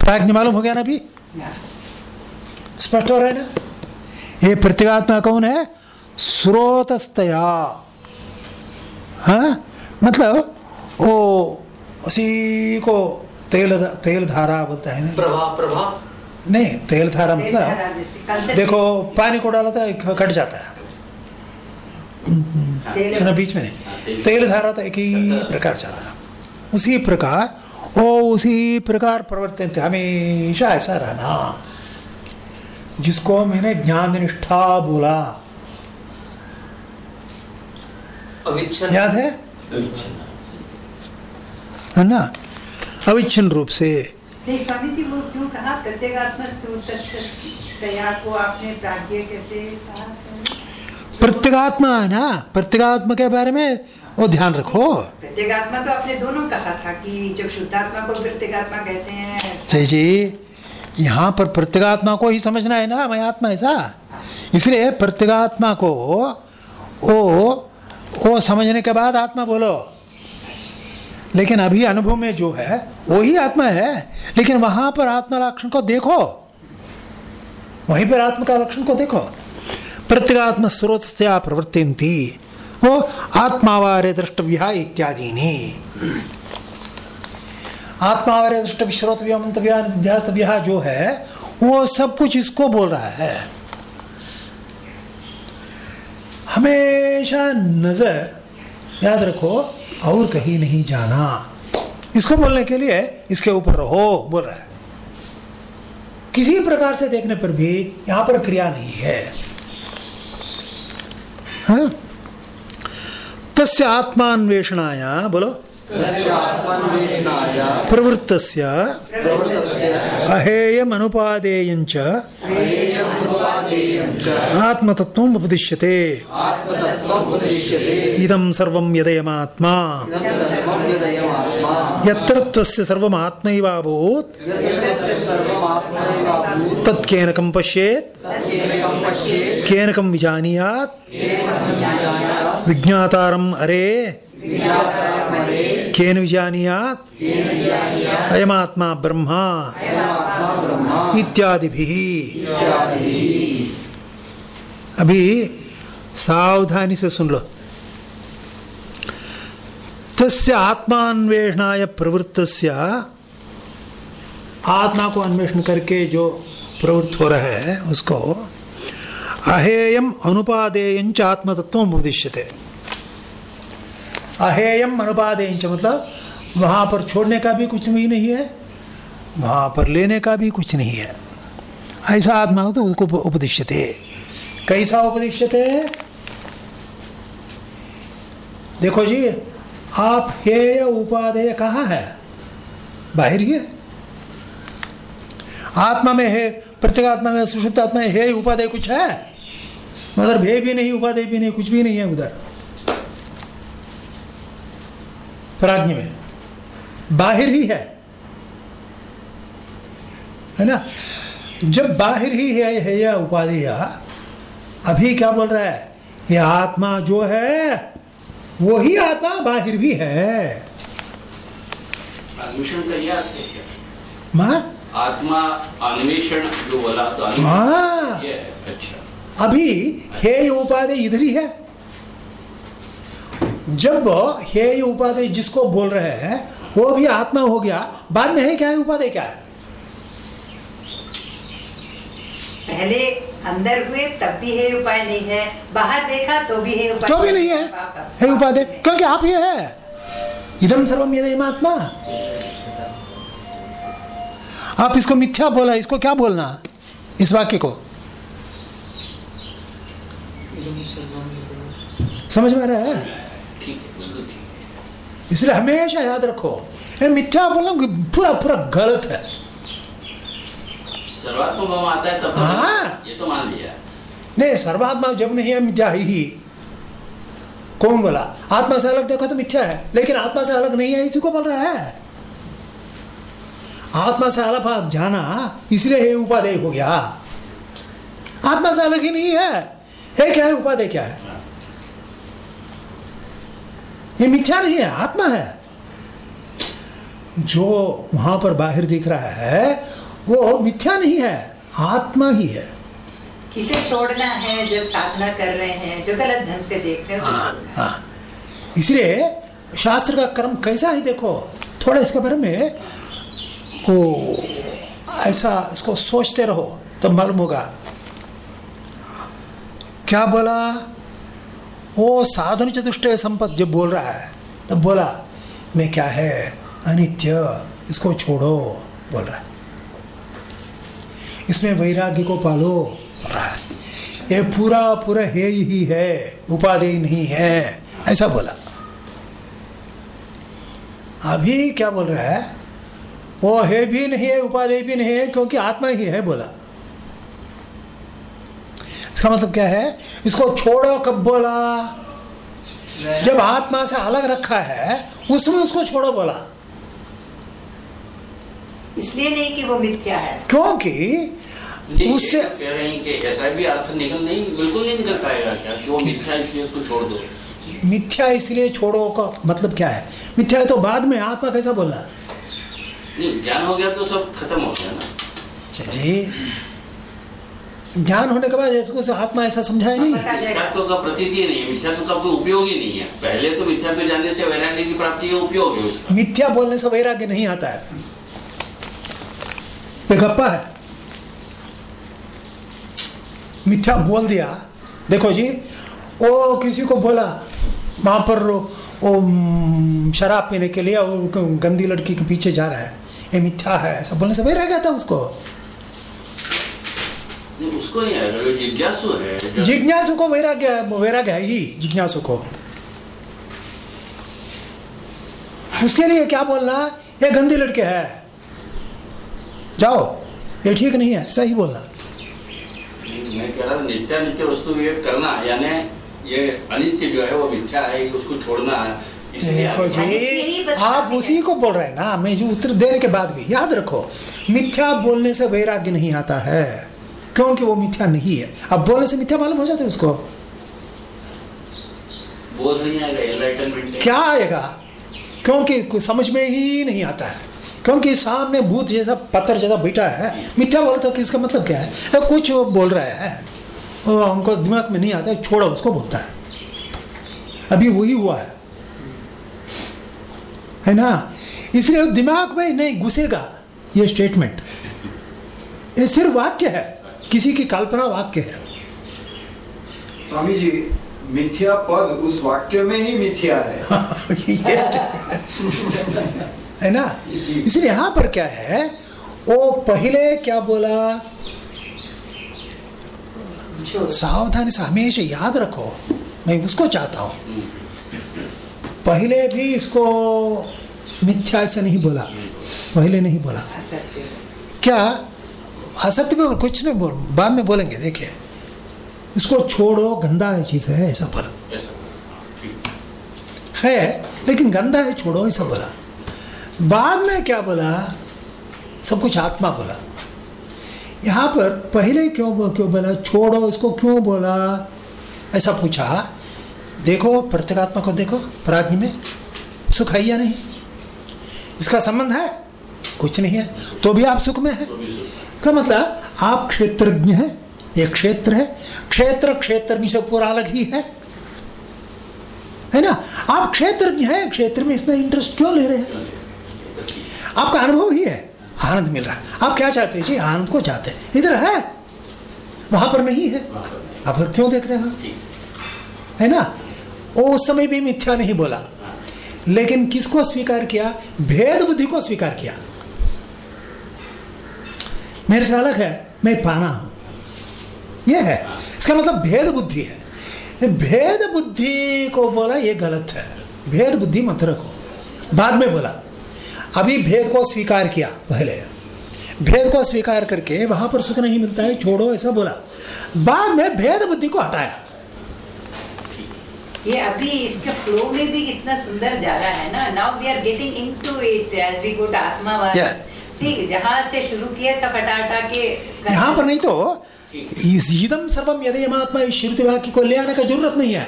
प्राज्ञ मालूम हो गया ना अभी? स्पष्ट हो रहा है ना? ये प्रत्यगात्मा कौन है? स्रोतस्तया। हाँ? मतलब वो उसी को तेल तेल धारा बोलता है ना? प्रभा प्रभा। नहीं तेल धारा तेल धारा मतलब देखो पानी को डाला था कट जाता है। तेल। ना बीच में नहीं? तेल। धारा तो एक ही प्रकार जाता है। उसी प्रकार ओ उसी प्रकार प्रवर्तन थे हमेशा ऐसा रहना। जिसको मैंने ज्ञान निष्ठा बोला याद है? है ना? अविच्छिन्न रूप से। नहीं स्वामी जी वो क्यों कहा? प्रत्येगात्म स्तुतस्तया को आपने प्राज्ञ कैसे कहा? प्रत्यगात्मा है ना? प्रत्यगात्मा के बारे में वो ध्यान रखो। प्रत्येगात्मा तो आपने दोनों कहा था कि जब शुद्धात्मा को प्रत्येगात्मा कहते हैं। जय जी यहाँ पर प्रत्यगात्मा को ही समझना है ना मैं आत्मा ऐसा? इसलिए प्रत्यगात्मा को वो वो समझने के बाद आत्मा बोलो। लेकिन अभी अनुभव में जो है वो ही आत्मा है। लेकिन वहाँ पर आत्मा लक्षण को देखो। वहीं पर आत्मा का लक्षण को देखो। प्रत्यगात्म स्रोत प्रवृत्ति वो आत्मावारे द्रष्टव्य इत्यादि आत्मावारे द्रष्टव्य श्रोतव्य मंतव्य जो है, वो सब कुछ इसको बोल रहा है। हमेशा नज़र याद रखो और कहीं नहीं जाना। इसको बोलने के लिए इसके ऊपर रहो बोल रहा है। किसी प्रकार से देखने पर भी यहाँ पर क्रिया नहीं है। हाँ? तस्य आत्मान्वेषणाय बोलो। प्रवृत्तस्य। अहेयम अनुपादेयञ्च आत्मतत्त्वम् उपदिश्यते। इदं सर्वं यदयमात्मा। यत्र त्वस्य सर्वमात्मैवाभूत्। तत्केनकं पश्येत्। केनकं विजानीयात्। विज्ञातारम् अरे। केन विजानीयात्। अयमात्मा ब्रह्मा। इत्यादिभिः। अभी सावधानी से सुन लो। तस्य आत्मान्वेषणाय प्रवृत्तस्य आत्मा को अन्वेषण करके जो प्रवृत्त हो रहा है, उसको अहेयम अनुपादेयंच आत्मतत्व उपदिश्यते अहेयम अनुपादेयंच मतलब वहाँ पर छोड़ने का भी कुछ भी नहीं है, वहाँ पर लेने का भी कुछ नहीं है। ऐसा आत्मा तो उसको उपदिश्यते। कैसा उपदिश्यते देखो जी, आप हेय उपादेय कहाँ है? बाहर ये आत्मा में है प्रत्येगात्मा में सुषुप्त आत्मा में हे उपादेय कुछ है? मगर भे भी नहीं, उपादेय भी नहीं, कुछ भी नहीं है उधर। प्राज्ञ में। बाहर ही है। है ना? जब बाहर ही है है या उपाधि अभी क्या बोल रहा है? ये आत्मा जो है वो ही आत्मा बाहर भी है। है माँ? आत्मा अन्वेषण जो बोला तो हाँ ये अच्छा। अभी हे उपाधि इधर ही है। जब हे उपाधि जिसको बोल रहे हैं वो भी आत्मा हो गया बाद में है क्या? है उपाधि क्या है? पहले अंदर हुए तब भी है उपाय नहीं है। बाहर देखा तो भी है उपाय तो भी नहीं है। हे। उपाधि क्योंकि आप ये है। इदम सर्वम यदम आत्मा आप इसको मिथ्या बोला इसको क्या बोलना? इस वाक्य को। समझ में आ रहा है? ठीक बिल्कुल ठीक इसलिए हमेशा याद रखो। ये मिथ्या बोलना पूरा पूरा गलत है। सर्वात्म भाव आता है। तब हाँ। ये तो मान लिया नहीं सर्वात्मा जब नहीं है मिथ्या ही कौन बोला? आत्मा से अलग देखो तो मिथ्या है लेकिन आत्मा से अलग नहीं है इसी को बोल रहा है। आत्मा से अलग आप जाना इसलिए ये उपादेय हो गया। आत्मा से अलग ही नहीं है है क्या है उपादेय क्या है। ये मिथ्या नहीं है आत्मा है। जो वहाँ पर बाहर दिख रहा है वो मिथ्या नहीं है आत्मा ही है। किसे छोड़ना है जब साधना कर रहे हैं जो गलत ढंग से देख रहे हैं हाँ, है। इसलिए शास्त्र का कर्म कैसा है देखो थोड़ा इसके बारे में वो ऐसा इसको सोचते रहो तो मालूम होगा। क्या बोला? वो साधन चतुष्ट संपद जब बोल रहा है तब बोला मैं क्या है? अनित्य इसको छोड़ो बोल रहा है। इसमें वैराग्य को पालो। ये पूरा पूरा है ही है उपादेय नहीं है, ऐसा बोला। अभी क्या बोल रहा है? वो है भी नहीं है उपादेय भी नहीं है, क्योंकि आत्मा ही है, बोला। इसका मतलब क्या है? इसको छोड़ो कब बोला? जब आत्मा से अलग रखा है, उसमें उसको छोड़ो बोला। इसलिए नहीं कि वो मिथ्या है। क्योंकि उससे तो कह रहे हैं कि ऐसा भी अर्थ निकल नहीं बिल्कुल नहीं निकल पाएगा क्या? कि वो मिथ्या इसलिए उसको छोड़ दो। मिथ्या इसलिए छोड़ो का मतलब क्या है? मिथ्या है तो बाद में आत्मा कैसा नहीं ज्ञान हो गया तो सब खत्म हो गया ना। अच्छा जी। ज्ञान होने के बाद उसको आत्मा ऐसा समझाया नहीं? मिथ्यात्व का प्रतीति ही नहीं है मिथ्यात्व का कोई उपयोग ही नहीं है। पहले तो मिथ्या को जानने से वैराग्य की प्राप्ति का उपयोग है मिथ्या बोलने से वैराग्य नहीं आता है। ये गप्पा है। मिथ्या बोल दिया। देखो जी वो किसी को बोला वहाँ पर वो शराब पीने के लिए वो गंदी लड़की के पीछे जा रहा है। ये मिथ्या है ऐसा बोलने से वैराग्य आता है उसको। नहीं, उसको नहीं जिज्ञासु है। जिज्ञासु को वैराग्य है वैराग्य है ही जिज्ञासु को। उसके लिए क्या बोलना ये गंदी लड़के है। जाओ। ये ठीक नहीं है सही बोलना मैं कह रहा था नित्या नित्य वस्तु विवेक करना यानी ये अनित्य जो है वो मिथ्या है उसको छोड़ना है। इसलिए देखो जी आप उसी को बोल रहे हैं ना मैं जो उत्तर देने के बाद भी याद रखो मिथ्या बोलने से वैराग्य नहीं आता है क्योंकि वो मिथ्या नहीं है। अब बोलने से मिथ्या मालूम हो जाता है उसको। बोध नहीं आएगा क्या आएगा? क्योंकि कुछ समझ में ही नहीं आता है। क्योंकि सामने भूत जैसा पत्थर जैसा बैठा है। मिथ्या बोला तो इसका मतलब क्या है? तो कुछ वो बोल रहा है। वो हमको दिमाग में नहीं आता छोड़ो उसको बोलता है। अभी वही हुआ है। है ना? इसलिए दिमाग में नहीं घुसेगा ये स्टेटमेंट ये सिर्फ़ वाक्य है। किसी की कल्पना वाक्य है। स्वामी जी मिथ्या पद उस वाक्य में ही मिथ्या है। है ना? इसलिए यहाँ पर क्या है? वो पहले क्या बोला? सावधानी से हमेशा याद रखो। मैं उसको चाहता हूँ। पहले भी इसको मिथ्या से नहीं बोला। पहले नहीं बोला। क्या? असत्य में कुछ नहीं बोल बाद में बोलेंगे देखिए। इसको छोड़ो गंदा है चीज़ है ऐसा बोला। है लेकिन गंदा है छोड़ो ऐसा बोला। बाद में क्या बोला? सब कुछ आत्मा बोला। यहाँ पर पहले क्यों क्यों बोला? छोड़ो इसको क्यों बोला? ऐसा पूछा देखो प्रत्येगात्मा को देखो प्राज्ञ में सुख है या नहीं? इसका संबंध है? कुछ नहीं है। तो भी आप सुख में है? तो का मतलब आप क्षेत्रज्ञ हैं ये क्षेत्र है। क्षेत्र क्षेत्रज्ञ से पूरा अलग ही है। है ना? आप क्षेत्रज्ञ हैं क्षेत्र में इतना इंटरेस्ट क्यों ले रहे हैं? आपका अनुभव ही है। आनंद मिल रहा है। आप क्या चाहते हैं? जी आनंद को चाहते हैं। इधर है। वहाँ पर नहीं है। आप फिर क्यों देख रहे हैं? है ना? वो उस समय भी मिथ्या नहीं बोला। लेकिन किसको स्वीकार किया? भेद बुद्धि को स्वीकार किया। मेरे से अलग है। मैं पाना हूँ। यह है। इसका मतलब भेद बुद्धि है। भेद बुद्धि को बोला ये गलत है। भेद बुद्धि मत रखो बाद में बोला। अभी भेद को स्वीकार किया पहले। भेद को स्वीकार करके वहाँ पर सुख नहीं मिलता है छोड़ो ऐसा बोला। बाद में भेद बुद्धि को हटाया। ये अभी इसके फ्लो में भी कितना सुंदर जा रहा है ना। Now we are getting into it as we go to आत्मावाद जहाँ से शुरू किया सब हटा हटा के यहाँ पर नहीं तो सर्वम यदेमात्मा इस श्रुति वाक्य को ले आने का ज़रूरत नहीं है।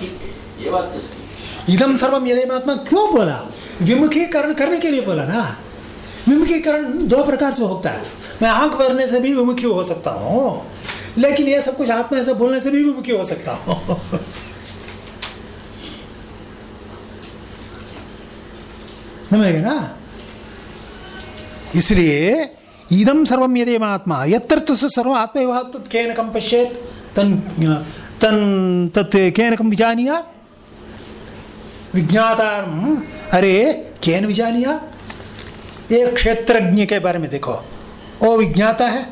ठीक। ये बात तो सही इदम सर्वम यदेमात्मा क्यों बोला? विमुखीकरण करने के लिए बोला ना। विमुखीकरण दो प्रकार से होता है। मैं आँख भरने से भी विमुखी हो सकता हूँ, लेकिन ये सब कुछ आत्मा ऐसे बोलने से भी विमुखी हो सकता हूँ। समझ ना? इसलिए इदम सर्वम यदेमात्मा यत्र से सर्व आत्मविवाह केन कम पश्येत, तन तन, तत् केन कम विजानिया विज्ञातारम अरे, केन विजानिया एक क्षेत्रज्ञ के बारे में देखो। वो विज्ञाता है?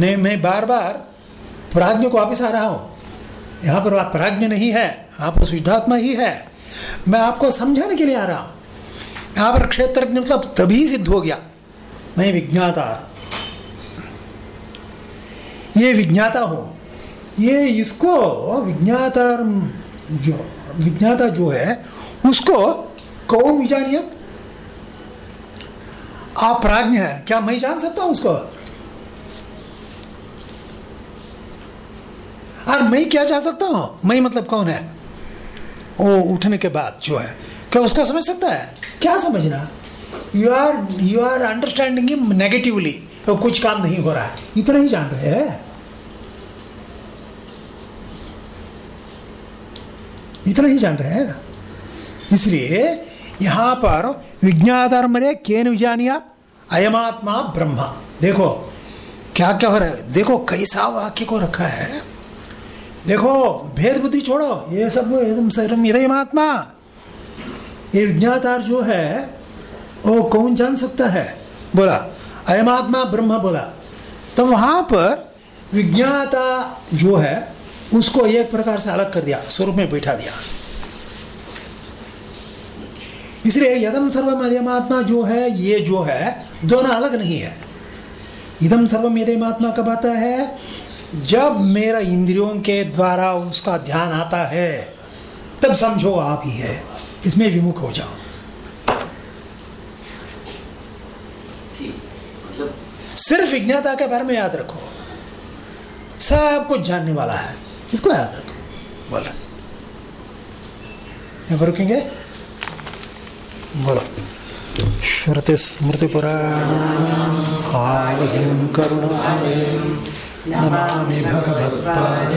नहीं, मैं बार बार प्राज्ञ को वापिस आ रहा हूँ। यहाँ पर आप प्राज्ञ नहीं है पर शुद्धात्मा ही है। मैं आपको समझाने के लिए आ रहा हूँ। यहाँ पर क्षेत्रज्ञ मतलब तभी सिद्ध हो गया। मैं विज्ञाता ये विज्ञाता हूँ। ये इसको विज्ञाता जो विज्ञाता जो है, उसको कौन विचारिए आप प्राज्ञ है। क्या मैं जान सकता हूँ उसको? और मैं क्या जान सकता हूँ? मैं मतलब कौन है? वो उठने के बाद जो है, क्या उसको समझ सकता है? क्या समझना? You are you are understanding negatively कुछ काम नहीं हो रहा। है इतना ही जान रहे हैं। इतना ही जान रहे हैं इसलिए यहाँ पर विज्ञाधर्म ने केन विजानिया? अयमात्मा ब्रह्मा। देखो क्या क्या हो रहा है? देखो, कैसा वाक्य को रखा है। देखो भेद बुद्धि छोड़ो। ये सब एकदम सरम आत्मा ये विज्ञातार जो है, वो कौन जान सकता है? बोला, अयमात्मा ब्रह्म बोला। तो वहाँ पर विज्ञाता जो है उसको एक प्रकार से अलग कर दिया, स्वरूप में बैठा दिया। इसलिए यदम सर्वम यदमात्मा जो है, ये जो है, दोनों अलग नहीं है। इदम सर्वम यदमात्मा कब आता है? जब मेरा इंद्रियों के द्वारा उसका ध्यान आता है, तब समझो आप ही है। इसमें विमुख हो जाओ। सिर्फ़ विज्ञाता के बारे में याद रखो। सब कुछ जानने वाला है। इसको याद रखो बोलो। यहाँ पर रुकेंगे? बोलो। श्रुति स्मृति पुराण करुणा नमामि भगवत्पाद